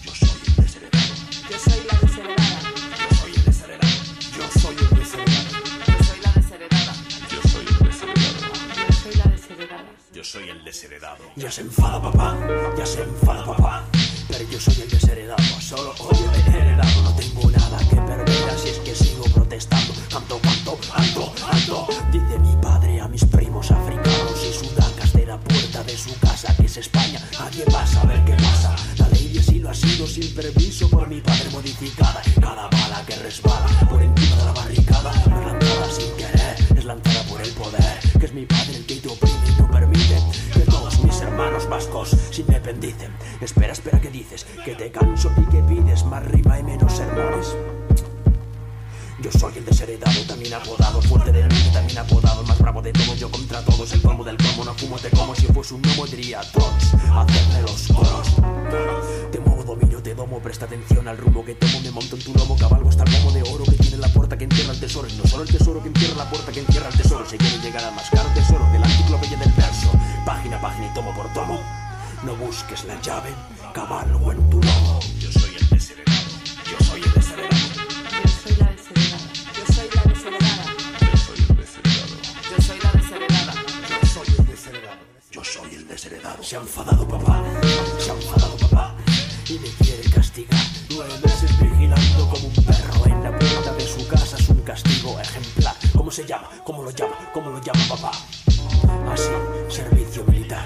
Yo soy el desheredado Yo soy la desheredada. Yo soy el desheredado Yo soy el desheredado Yo soy la desheredada. Yo soy el desheredado Yo soy la desheredada. Yo soy el desheredado. Ya se enfada papá, ya se enfada papá. Pero yo soy el desheredado, solo odio el heredado. No tengo nada que perder, que sigo protestando. Canto, canto, canto, canto. Dice mi padre a mis primos africanos y sudacas de la puerta de su casa, que es España. Nadie va a saber qué pasa. La ley así lo ha sido sin permiso por mi padre modificada. Cada bala que resbala por encima de la barricada no es lanzada sin querer, es lanzada por el poder. Que es mi padre el que te oprime y no permite que todos mis hermanos vascos se independicen. Espera, espera, ¿qué dices? Que te canso y que pides más rima y menos sermones. Yo soy el desheredado, también apodado, fuerte de mente, también apodado, el más bravo de todos, yo contra todos, el combo del combo, no fumo, te como si fuese un gnomo, diría trons, hacerme los coros. Te muevo, domino, te domo, presta atención al rumbo que tomo, me monto en tu lomo, cabalgo hasta el pomo de oro que tiene la puerta que encierra el tesoro, y no solo el tesoro que encierra la puerta que encierra el tesoro, si quiero llegar al más caro tesoro de la enciclopedia del verso, página a página y tomo por tomo, no busques la llave, cabalgo en tu lomo. Yo soy el desheredado, yo soy el desheredado. Se ha enfadado papá. Se ha enfadado papá. Y me quiere castigar. Nueve meses vigilando como un perro en la puerta de su casa. Es un castigo ejemplar. ¿Cómo se llama? ¿Cómo lo llama? ¿Cómo lo llama papá? Así, servicio militar.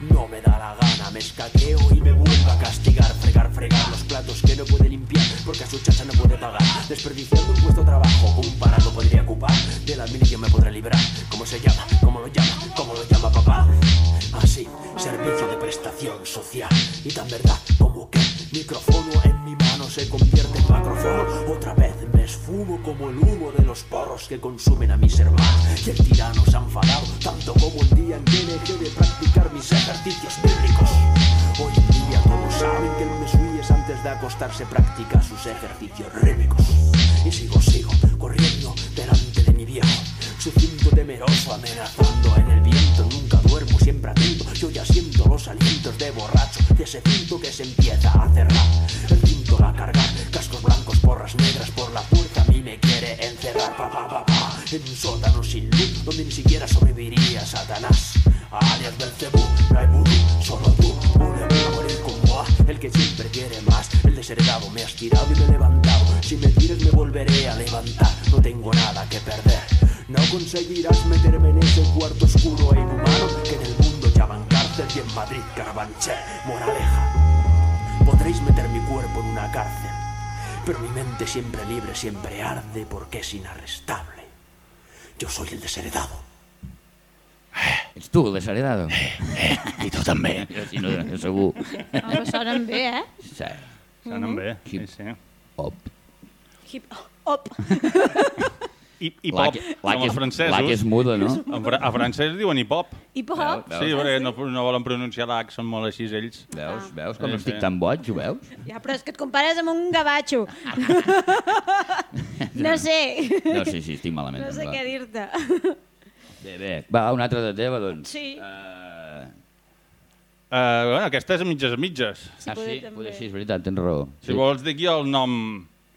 No me da la gana, me escaqueo y me vuelvo a castigar. Fregar, fregar los platos que no puede limpiar porque a su chacha no puede pagar. Desperdiciando un puesto de trabajo, un parado podría ocupar. De la mil yo me podré librar. ¿Cómo se llama? Y tan verdad como que micrófono en mi mano se convierte en macrófono. Otra vez me esfumo como el humo de los porros que consumen a mis hermanos. Y el tirano se ha enfadado tanto como el día en que dejé de practicar mis ejercicios bíblicos. Hoy en día todos saben que el mesuíes antes de acostarse practica sus ejercicios rítmicos. Y sigo, sigo, corriendo delante de mi viejo. Su cinto temeroso amenazando en el viento. Nunca duermo, siempre atento. Yo ya siento los alientos de borracho ese cinto que se empieza a cerrar. El cinto a cargar, cascos blancos, porras negras por la puerta. A mí me quiere encerrar, pa, pa. En un sótano sin luz, donde ni siquiera sobreviviría Satanás. Alias Belcebú, no hay vudú, solo tú. Un a morir como a el que siempre quiere más. El desheredado me has tirado y me he levantado. Si me tires me volveré a levantar. No tengo nada que perder. No conseguirás meterme en ese cuarto oscuro e inhumano que en el mundo llaman y en Madrid Carabanchel. Moraleja. Podréis meter mi cuerpo en una cárcel, pero mi mente siempre libre, siempre arde porque es inarrestable. Yo soy el desheredado. Ets tu, el desheredado? I tu també. Jo, si no, segur. Home, sonen bé, eh? Sí. Sonen bé, sí, Hip sí. hop. Hip hop. I, i La pop, com que els és- francesos. la que és muda, no? A francès diuen hip-hop. Hip hop? Veus? Sí, perquè no, no volen pronunciar l'H, són molt així ells. Veus, veus com Sí, estic sí. tan boig, ho veus? Ja, però és que et compares amb un gavatxo. no sé. No, sí, sí, estic malament. No sé què dir-te. Bé, bé. Va, una altra de teva, doncs. Sí. Uh... Uh, bueno, aquesta és a mitges a mitges. ah, sí, poder, sí, és veritat, tens raó. Si vols dic jo el nom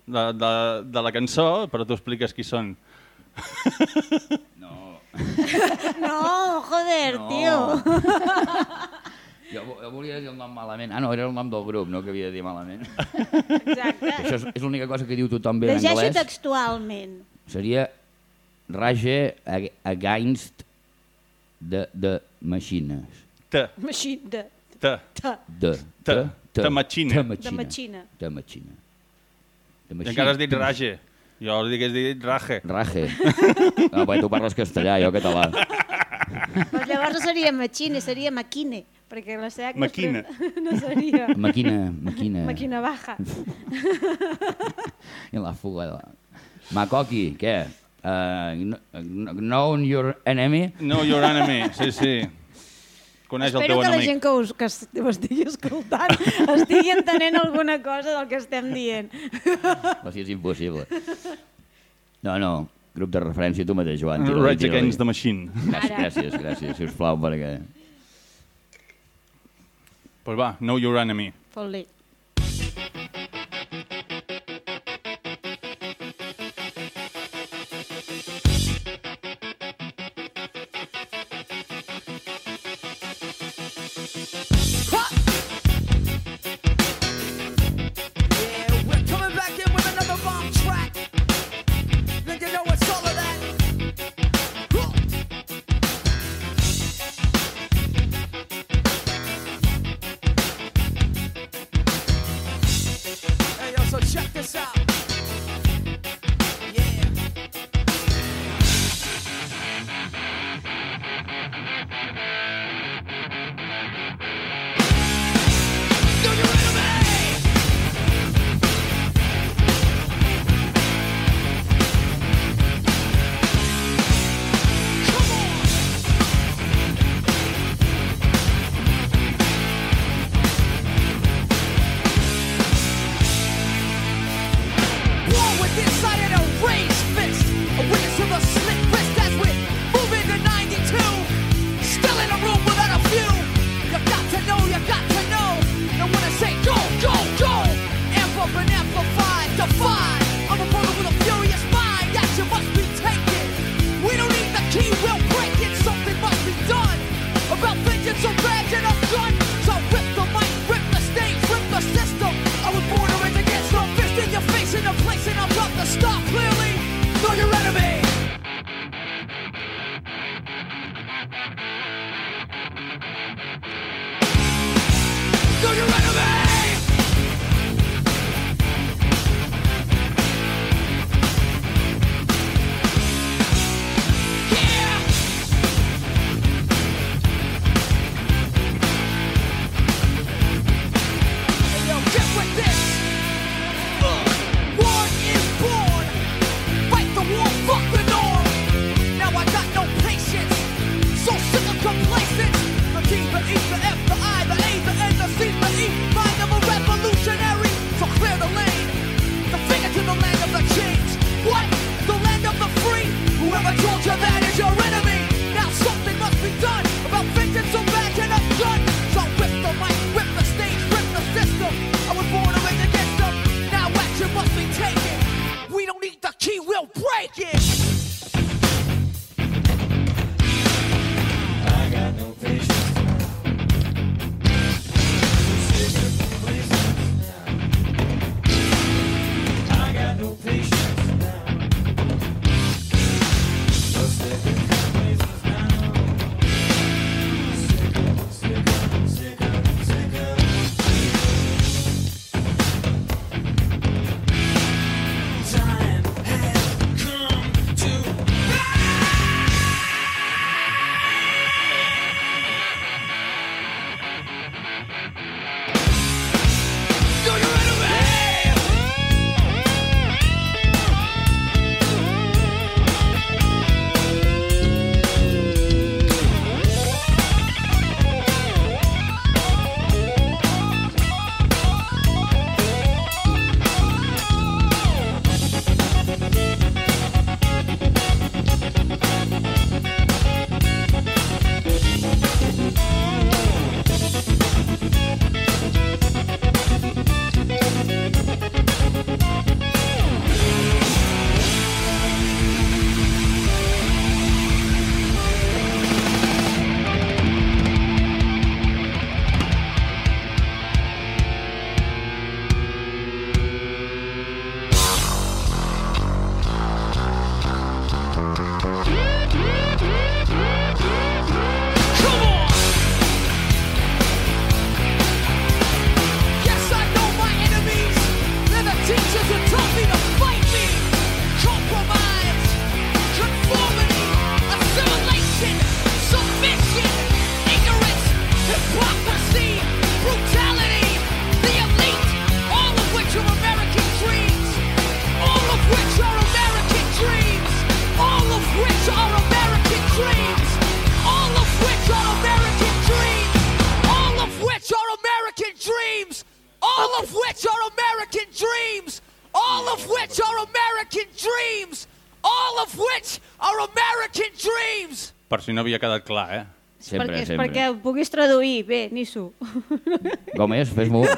de, de, de la cançó, però tu expliques qui són. No, joder, No. tio. Jo, jo volia dir el nom malament. Ah, no, era el nom del grup, no que havia de dir malament. Exacte. Això és, és l'única cosa que diu tothom bé en Llegeixo anglès. textualment. Seria Rage ag- Against the, the Machines. Te, Així, de... te, Ta. De, de, te machina. De De Machina. matxina. De Machina. De I Machina. encara has dit rage. Jo dic que has dit raje. Raje. No, perquè tu parles castellà, jo català. Pues llavors no seria matxina, seria maquine. Perquè la SEAC Maquina. no seria... Maquina, maquina. Maquina baja. I la fuga de la... Macoqui, què? Uh, know your enemy? No, your enemy, sí, sí. Coneix el Espero teu que la enemic. gent que us, que estigui escoltant estigui entenent alguna cosa del que estem dient. O sigui, és impossible. No, no, grup de referència tu mateix, Joan. tira-li, Rage tira-li. Against the Machine. Gràcies, gràcies, gràcies, sisplau, perquè... Pues va, know your enemy. Fot-li. Si no havia quedat clar, eh? Sempre, perquè, sempre. perquè ho puguis traduir bé, Nisso. Com és? Fes-m'ho.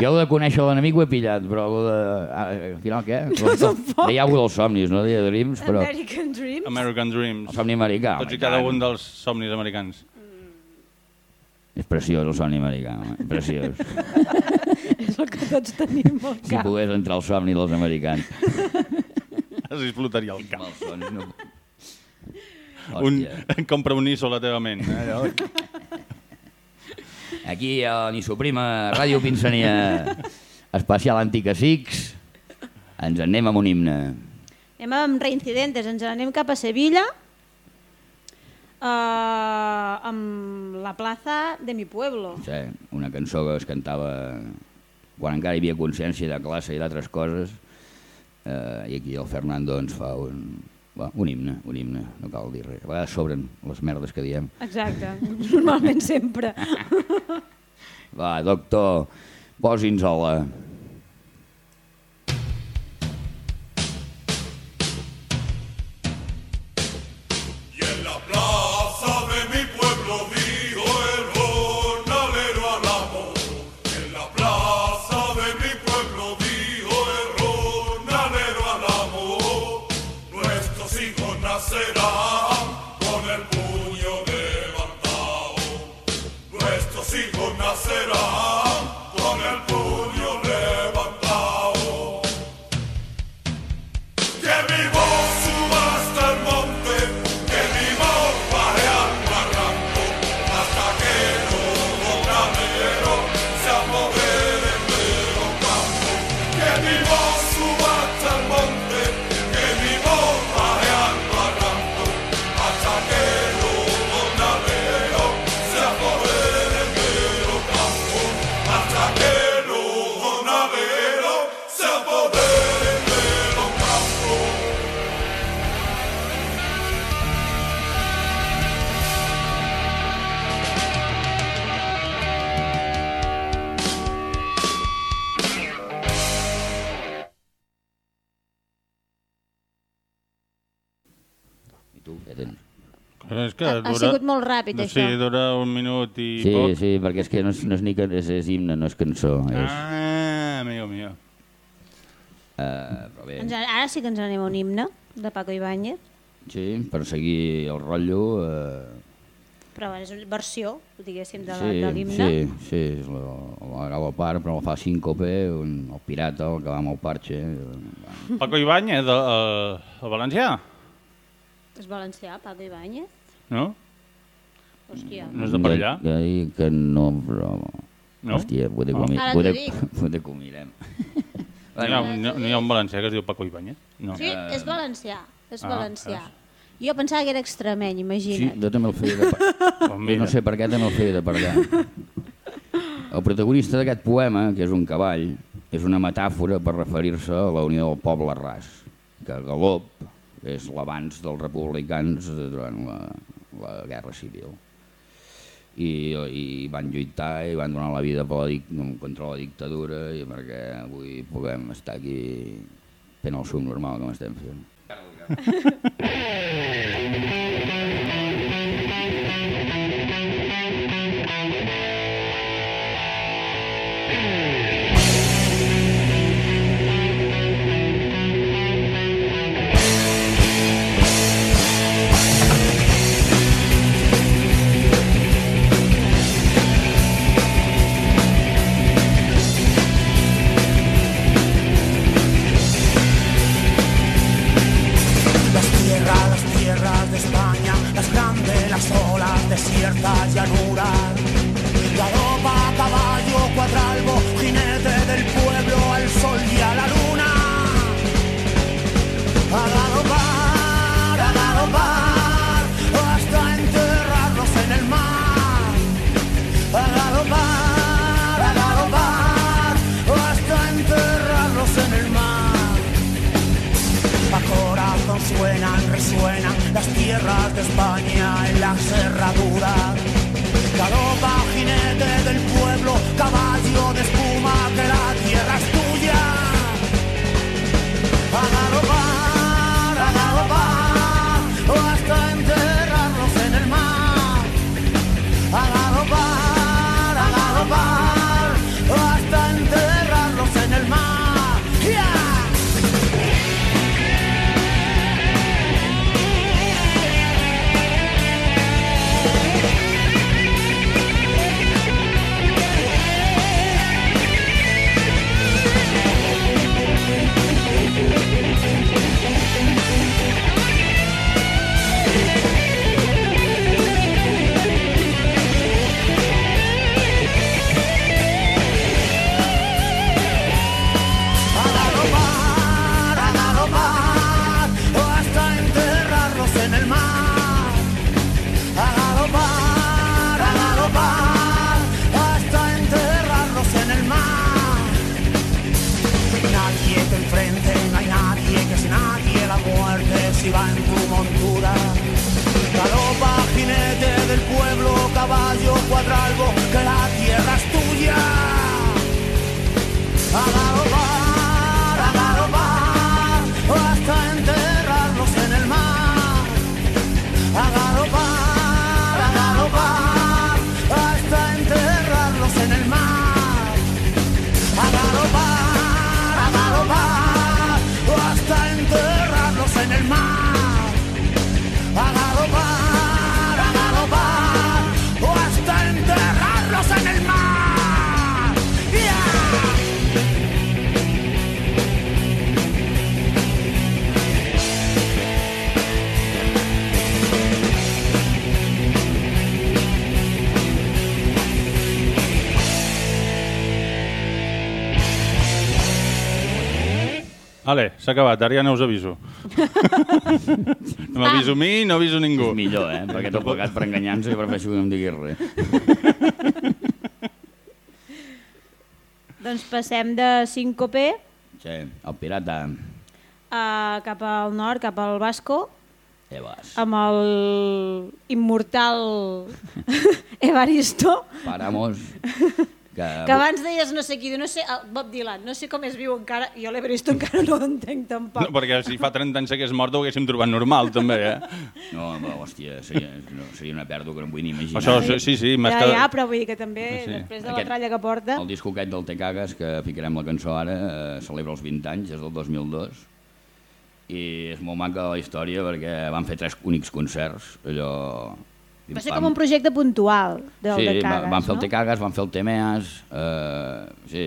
Jo ho de conèixer l'enemic ho he pillat, però allò de... Ah, al final què? Deia alguna dels somnis, no? Deia Dreams, però... American Dreams. American Dreams. El somni americà. Tots i cada un dels somnis americans. És preciós el somni americà, home, preciós. És el que tots tenim al Si cap. pogués entrar al somni dels americans. Es explotaria el cap. Somnis no... Un, compra un ISO a la teva ment. Eh? allò. Aquí a Nisoprima, Ràdio Pinsania, especial Anticasics, ens en anem amb un himne. Anem amb reincidentes, ens anem cap a Sevilla, uh, amb la plaça de mi pueblo. Sí, una cançó que es cantava quan encara hi havia consciència de classe i d'altres coses, eh, i aquí el Fernando ens fa un, va, un himne, un himne, no cal dir res. A vegades sobren les merdes que diem. Exacte, normalment sempre. Va, doctor, posi'ns-la. Y És que Ha- ha sigut molt ràpid, no, això. Sí, dura un minut i Sí, poc. sí, perquè és que no és, no és ni que és, és himne, no és cançó. És, Ah, amigo mío. uh, però bé, Ens, ara sí que ens anem a un himne de Paco Ibáñez, sí, per seguir el rotllo... Uh, però és una versió, diguéssim, de, sí, l'himne. sí, sí, és la, la grava a part, però la fa síncope, un, el pirata, el que va amb el parxe. eh, Paco Ibáñez, el, el valencià, És valencià, Paco Ibáñez? No? Hòstia. No és de per allà? Ja, ja dic que no, però... No? Hòstia, ho de, Ah. comi, Ara ho de comirem. No hi, ha, no, no hi ha un valencià que es diu Paco Ibáñez? No. Sí, és valencià, és Ah, valencià. Jo pensava que era extremeny, Sí, imagina't. jo també el feia de per... No sé per què també el feia de per allà. El protagonista d'aquest poema, que és un cavall, és una metàfora per referir-se a la unió del poble ras, que Galop és l'abans dels republicans durant la, la Guerra Civil. I, i van lluitar i van donar la vida per la, contra la dictadura i perquè avui puguem estar aquí fent el subnormal com estem fent. tierras de España en la cerradura. Galopa, jinete del pueblo, caballo de espuma, que la tierra es tuya. A galopar, a galopar, hasta enterrarlos en el mar. A galopar, a galopar en tu montura. Galopa, jinete del pueblo, caballo, cuadralbo, que la tierra es tuya. Vale, s'ha acabat, ara ja no us aviso. no m'aviso a mi, no aviso a ningú. És millor, eh? Perquè tot plegat per enganyar-nos i prefereixo que no em diguis res. Doncs passem de Síncope Sí, el pirata. a, cap al nord, cap al Vasco, Eh, vas. amb el immortal Evaristo, Paramos. Que... que abans deies no sé qui, no sé, el Bob Dylan, no sé com es viu encara, jo l'Evaristo encara no l'entenc tampoc. No, perquè si fa 30 anys que és mort ho haguéssim trobat normal, també, eh? No, home, hòstia, seria, no, seria una pèrdua que no em vull ni imaginar. Això, sí, sí, ja, que... ja, però vull dir que també, Sí. després de Aquest- la tralla que porta... El disco aquest del Te Cagas, que ficarem la cançó ara, eh, celebra els 20 anys, és del 2002, i és molt maca la història perquè van fer tres únics concerts, allò... Va ser com un projecte puntual del sí, Cagas, van fer el no? Te Cagas, van fer el Temeas, eh, sí,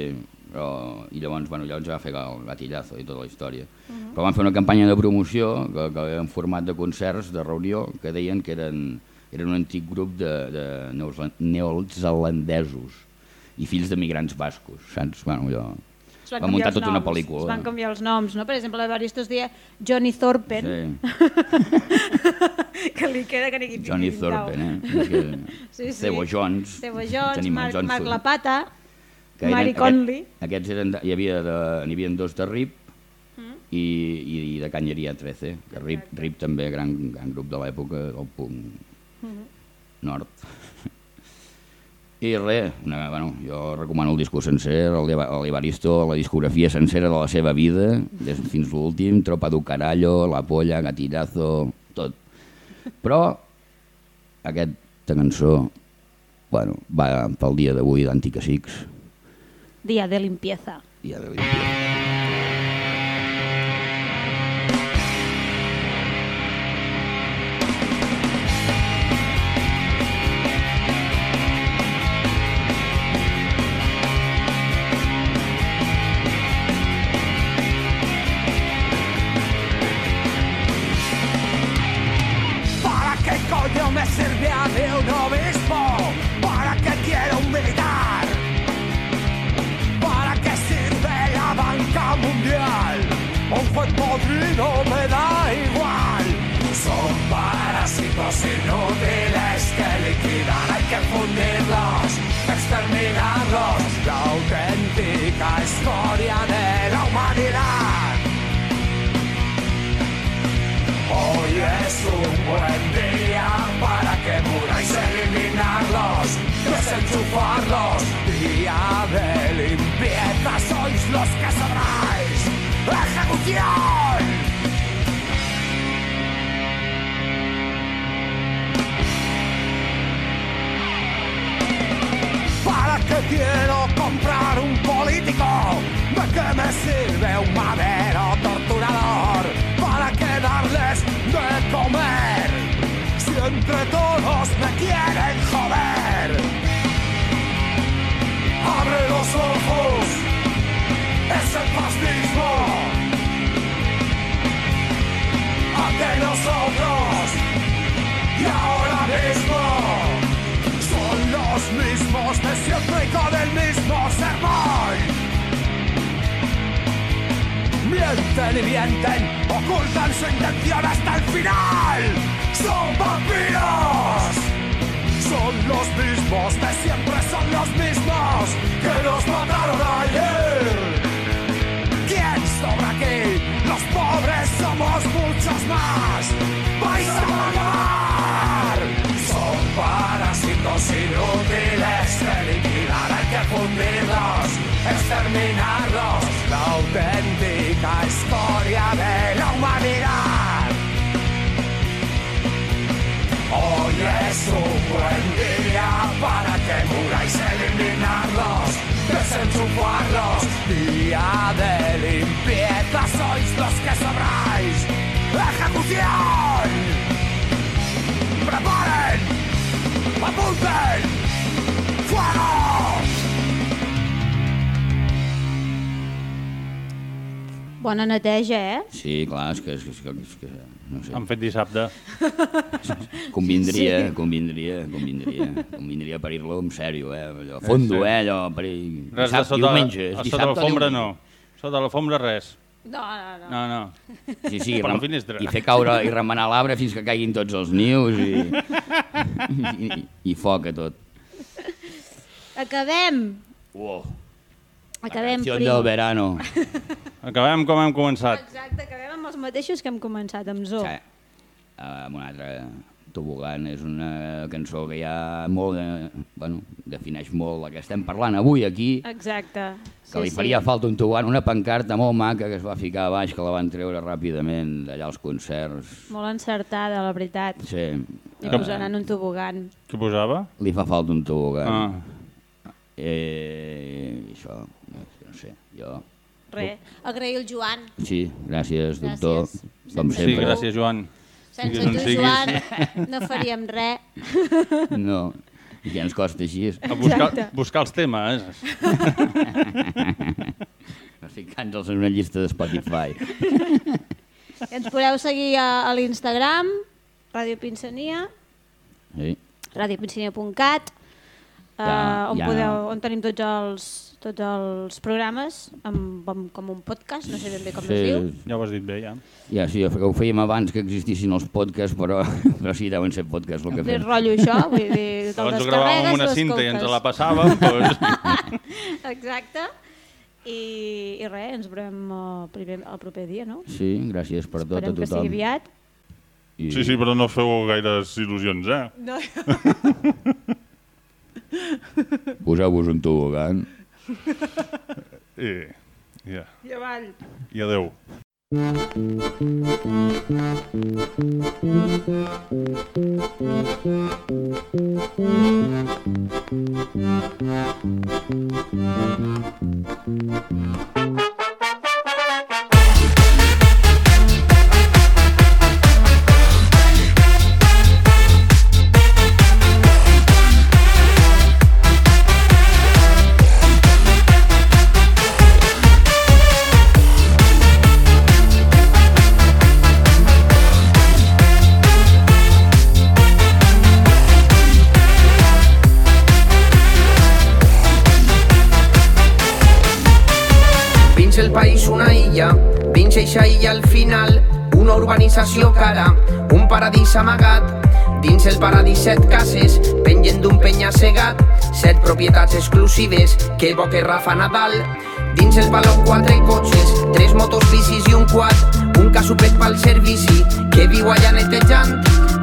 però, i llavors, bueno, llavors va fer el gatillazo i tota la història. Mhm. Però van fer una campanya de promoció que, que en format de concerts, de reunió, que deien que eren, eren un antic grup de, de neozelan- neozelandesos i fills de migrants bascos, saps? Bueno, allò... Es Va canviar muntar tota una pel·lícula. Es van canviar els noms, no? Per exemple, l'Evaristo es deia Johnny Thorpen, que li queda que n'hi Johnny Thorpen, eh? Que... Sí, sí. Theo Jones. Theo Jones, el Marc, John Marc. Lapata, que eren- Mari aquest- Conley. Aquests eren, de, hi havia de, n'hi havia dos de RIP Mm. i, i de Canyeria 13, que RIP, RIP també, gran, gran grup de l'època del punk Mhm. nord. I res, una, bueno, jo recomano el disco sencer, Evaristo, la discografia sencera de la seva vida, des, fins l'últim, Tropa du Carallo, La Polla, Gatillazo, tot. Però aquesta cançó bueno, va pel dia d'avui d'Anticasics, Dia de limpieza. dia de limpieza. Me servía de un obispo? ¿Para qué quiero un militar? ¿Para qué sirve la banca mundial? Un juez podrido me da igual. Son parásitos inútiles que liquidan, hay que fundirlos, los que sabráis ejecución. ¿Para qué quiero con el mismo sermón. Mienten y mienten, ocultan su intención hasta el final. Son vampiros. Son los mismos de siempre, son los mismos que nos mataron ayer. ¿Quién sobra aquí? Los pobres somos muchos más. ¡Vais a pagar! Son parásitos inútiles que liquidar, hay que fundirlos, exterminarlos. La auténtica historia de la humanidad. Hoy es un buen día para que muráis eliminarlos, desenchufarlos. Día de limpieza, sois los que sobráis. ¡Ejecución! ¡Preparen! ¡Apunten! Bona neteja, eh? Sí, clar, és que, és que, és que, és que no sé. Han fet dissabte. Convindria, Sí. convindria, convindria, convindria parir-lo en sèrio, eh? Allò, fondo, Sí. eh? Allò, parir... Res de Dissabte, sota, diumenge, a sota l'alfombra no. Sota l'alfombra res. No, no, no. No, no. Sí, sí, per la finestra. i fer caure i remenar l'arbre fins que caiguin tots els nius i, i, i, i foc a tot. Acabem. Uau. Acabem, Canción primo. del verano. Acabem com hem començat. Exacte, acabem amb els mateixos que hem començat, amb Zo. Sí. Amb un altre Tobogan és una cançó que ja molt, de, bueno, defineix molt la que estem parlant avui aquí, Exacte. que li faria falta un tobogan, una pancarta molt maca que es va ficar a baix, que la van treure ràpidament d'allà als concerts. Molt encertada, la veritat. Sí. I posaran un tobogan. Què posava? Li fa falta un tobogan. Ah. Eh, això, no sé, jo... Re, agrair el Joan. Sí, gràcies, doctor. Gràcies. Com Sense sempre. Sí, gràcies, Joan. Sense tu, siguis. Joan, no faríem res. No, i ja ens costa així. A buscar, Exacte. buscar els temes. Ficant-los en una llista de Spotify. Ens podeu seguir a, a l'Instagram, Ràdio Pinsania, Sí. radiopinsania.cat, Ja, uh, on, ja. podeu, on tenim tots els, tots els programes, amb, amb, com un podcast, no sé ben bé com es diu. Ja ho has dit bé, ja. Ja, sí, ho fèiem abans que existissin els podcasts, però, però sí, deuen ser podcasts el que fem. rotllo això, vull dir, te'l Abans ho gravàvem amb una descarregues, cinta i ens la passàvem, doncs... Exacte. I, I res, ens veurem el, primer, el proper dia, no? Sí, gràcies per tot a Esperem que sigui tothom. aviat. I... Sí, sí, però no feu gaires il·lusions, eh? No. Poseu-vos un tobogan. I, ja. I avall. I adeu. Dins eixa illa al final, una urbanització cara, un paradís amagat. Dins el paradís set cases, pengen d'un penya-segat, set propietats exclusives, que bo que Rafa Nadal. Dins el baló quatre cotxes, tres motos bicis i un quad, un casupet pel servici, que viu allà netejant.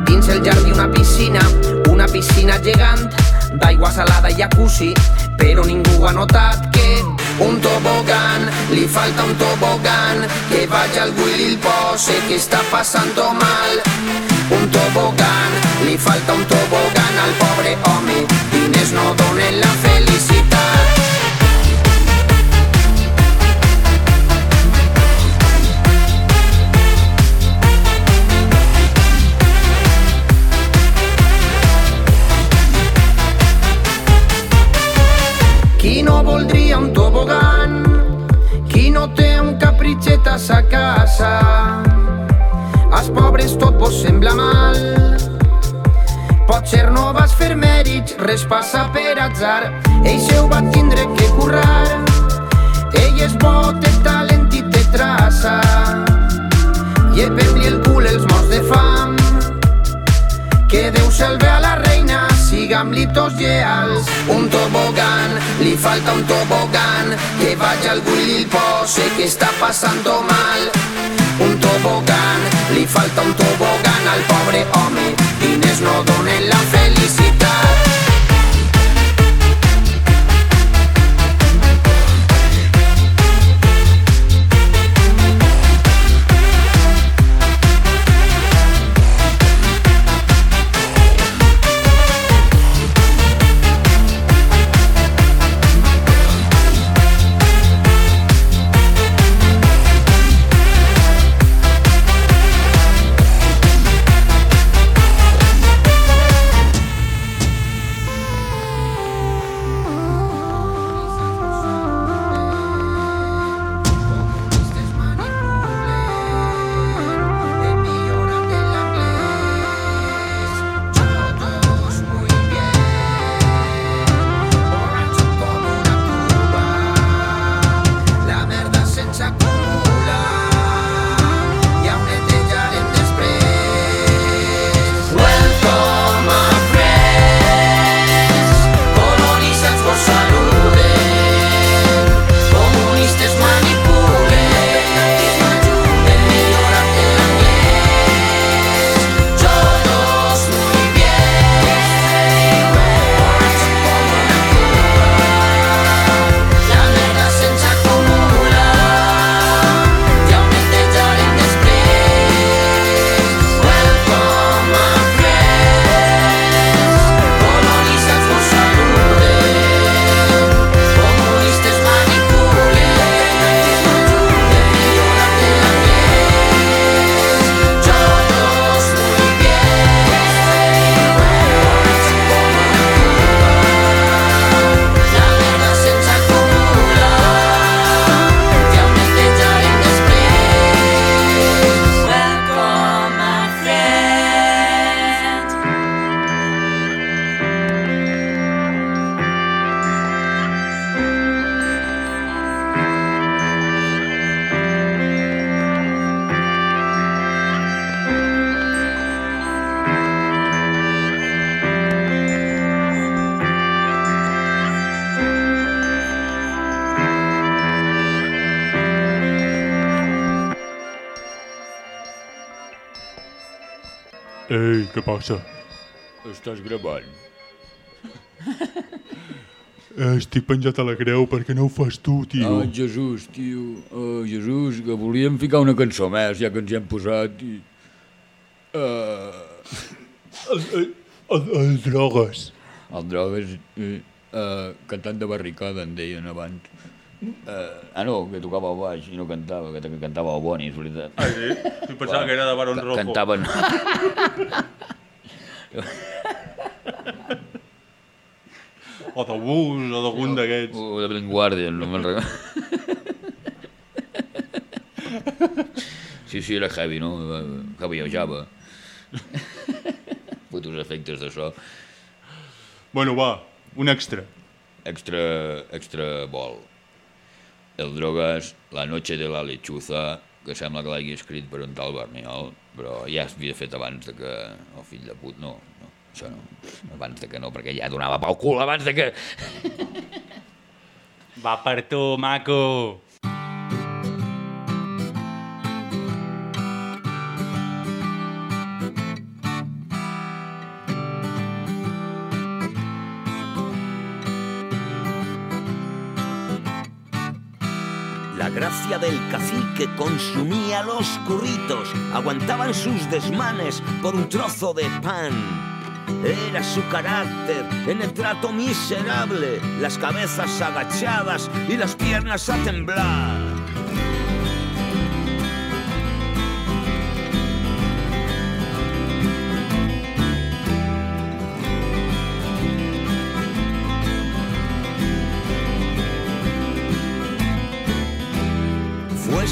Dins el jardí una piscina, una piscina gegant, d'aigua salada i jacuzzi, però ningú ha notat que un tobogán, le falta un tobogán, que vaya al Willy Pose que está pasando mal. Un tobogán, le falta un tobogán al pobre hombre, Inés no done la felicidad. No capritxet a sa casa? Als pobres tot vos sembla mal. Potser no vas fer mèrits, res passa per atzar. Ell se ho va tindre que currar. Ell és bo, té talent i té traça. I per-li el cul els morts de fam. Que Déu salve sigam-li tots lleals. Un tobogan, li falta un tobogan, que vagi algú i li pose que està passant mal. Un tobogan, li falta un tobogan al pobre home, diners no donen la felicitat. Ei, què passa? Estàs gravant? Eh, estic penjat a la creu perquè no ho fas tu, tio. Oh, Jesús, tio. Oh, Jesús, que volíem ficar una cançó més, ja que ens hi hem posat. I... Uh... El, el, el, el drogues. El drogues, eh, uh, cantant de barricada, en deien abans. Uh, ah, no, que tocava el baix i no cantava, que, que cantava el Boni, és veritat. Ah, sí? Jo pensava que era de Barón Ca- Rojo. Cantaven... O de bus, o d'algun d'aquests. O de Blind Guardian, no me'n recordo. Sí, sí, era heavy, no? Heavy Java. Fotos efectes de so. Bueno, va, un extra. Extra, extra vol. El drogas, La noche de la lechuza, que sembla que l'hagi escrit per un tal Berniol, però ja s'havia fet abans de que... El fill de put, no, no, això no. Abans de que no, perquè ja donava pel cul abans de que... Va per tu, maco. Cacique consumía los curritos, aguantaban sus desmanes por un trozo de pan. Era su carácter en el trato miserable, las cabezas agachadas y las piernas a temblar.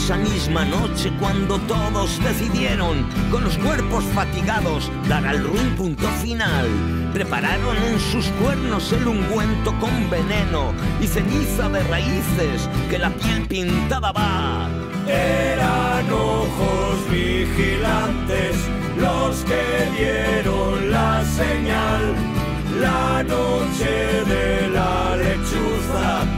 Esa misma noche cuando todos decidieron, con los cuerpos fatigados, dar al ruin punto final. Prepararon en sus cuernos el ungüento con veneno y ceniza de raíces que la piel pintada va. Eran ojos vigilantes los que dieron la señal. La noche de la lechuza.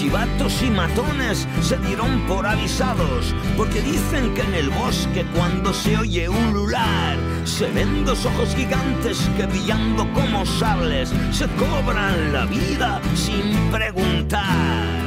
Chivatos y matones se dieron por avisados, porque dicen que en el bosque cuando se oye ulular, se ven dos ojos gigantes que brillando como sables, se cobran la vida sin preguntar.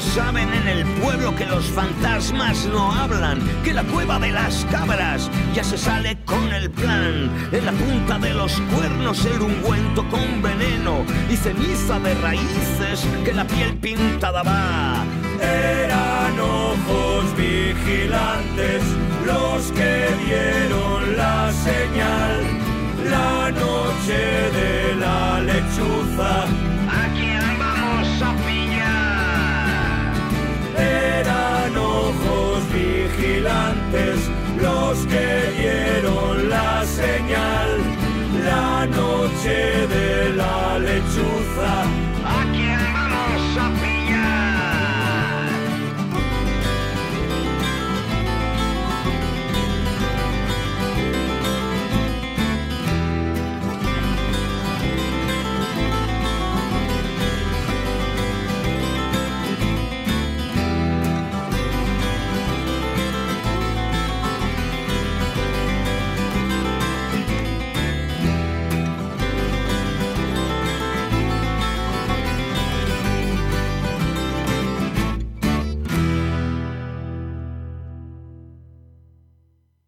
Saben en el pueblo que los fantasmas no hablan, que la cueva de las cabras ya se sale con el plan. En la punta de los cuernos el ungüento con veneno y ceniza de raíces que la piel pintada va. Eran ojos vigilantes los que dieron la señal. La noche de la lechuza. Vigilantes los que dieron la señal. La noche de la lechuza.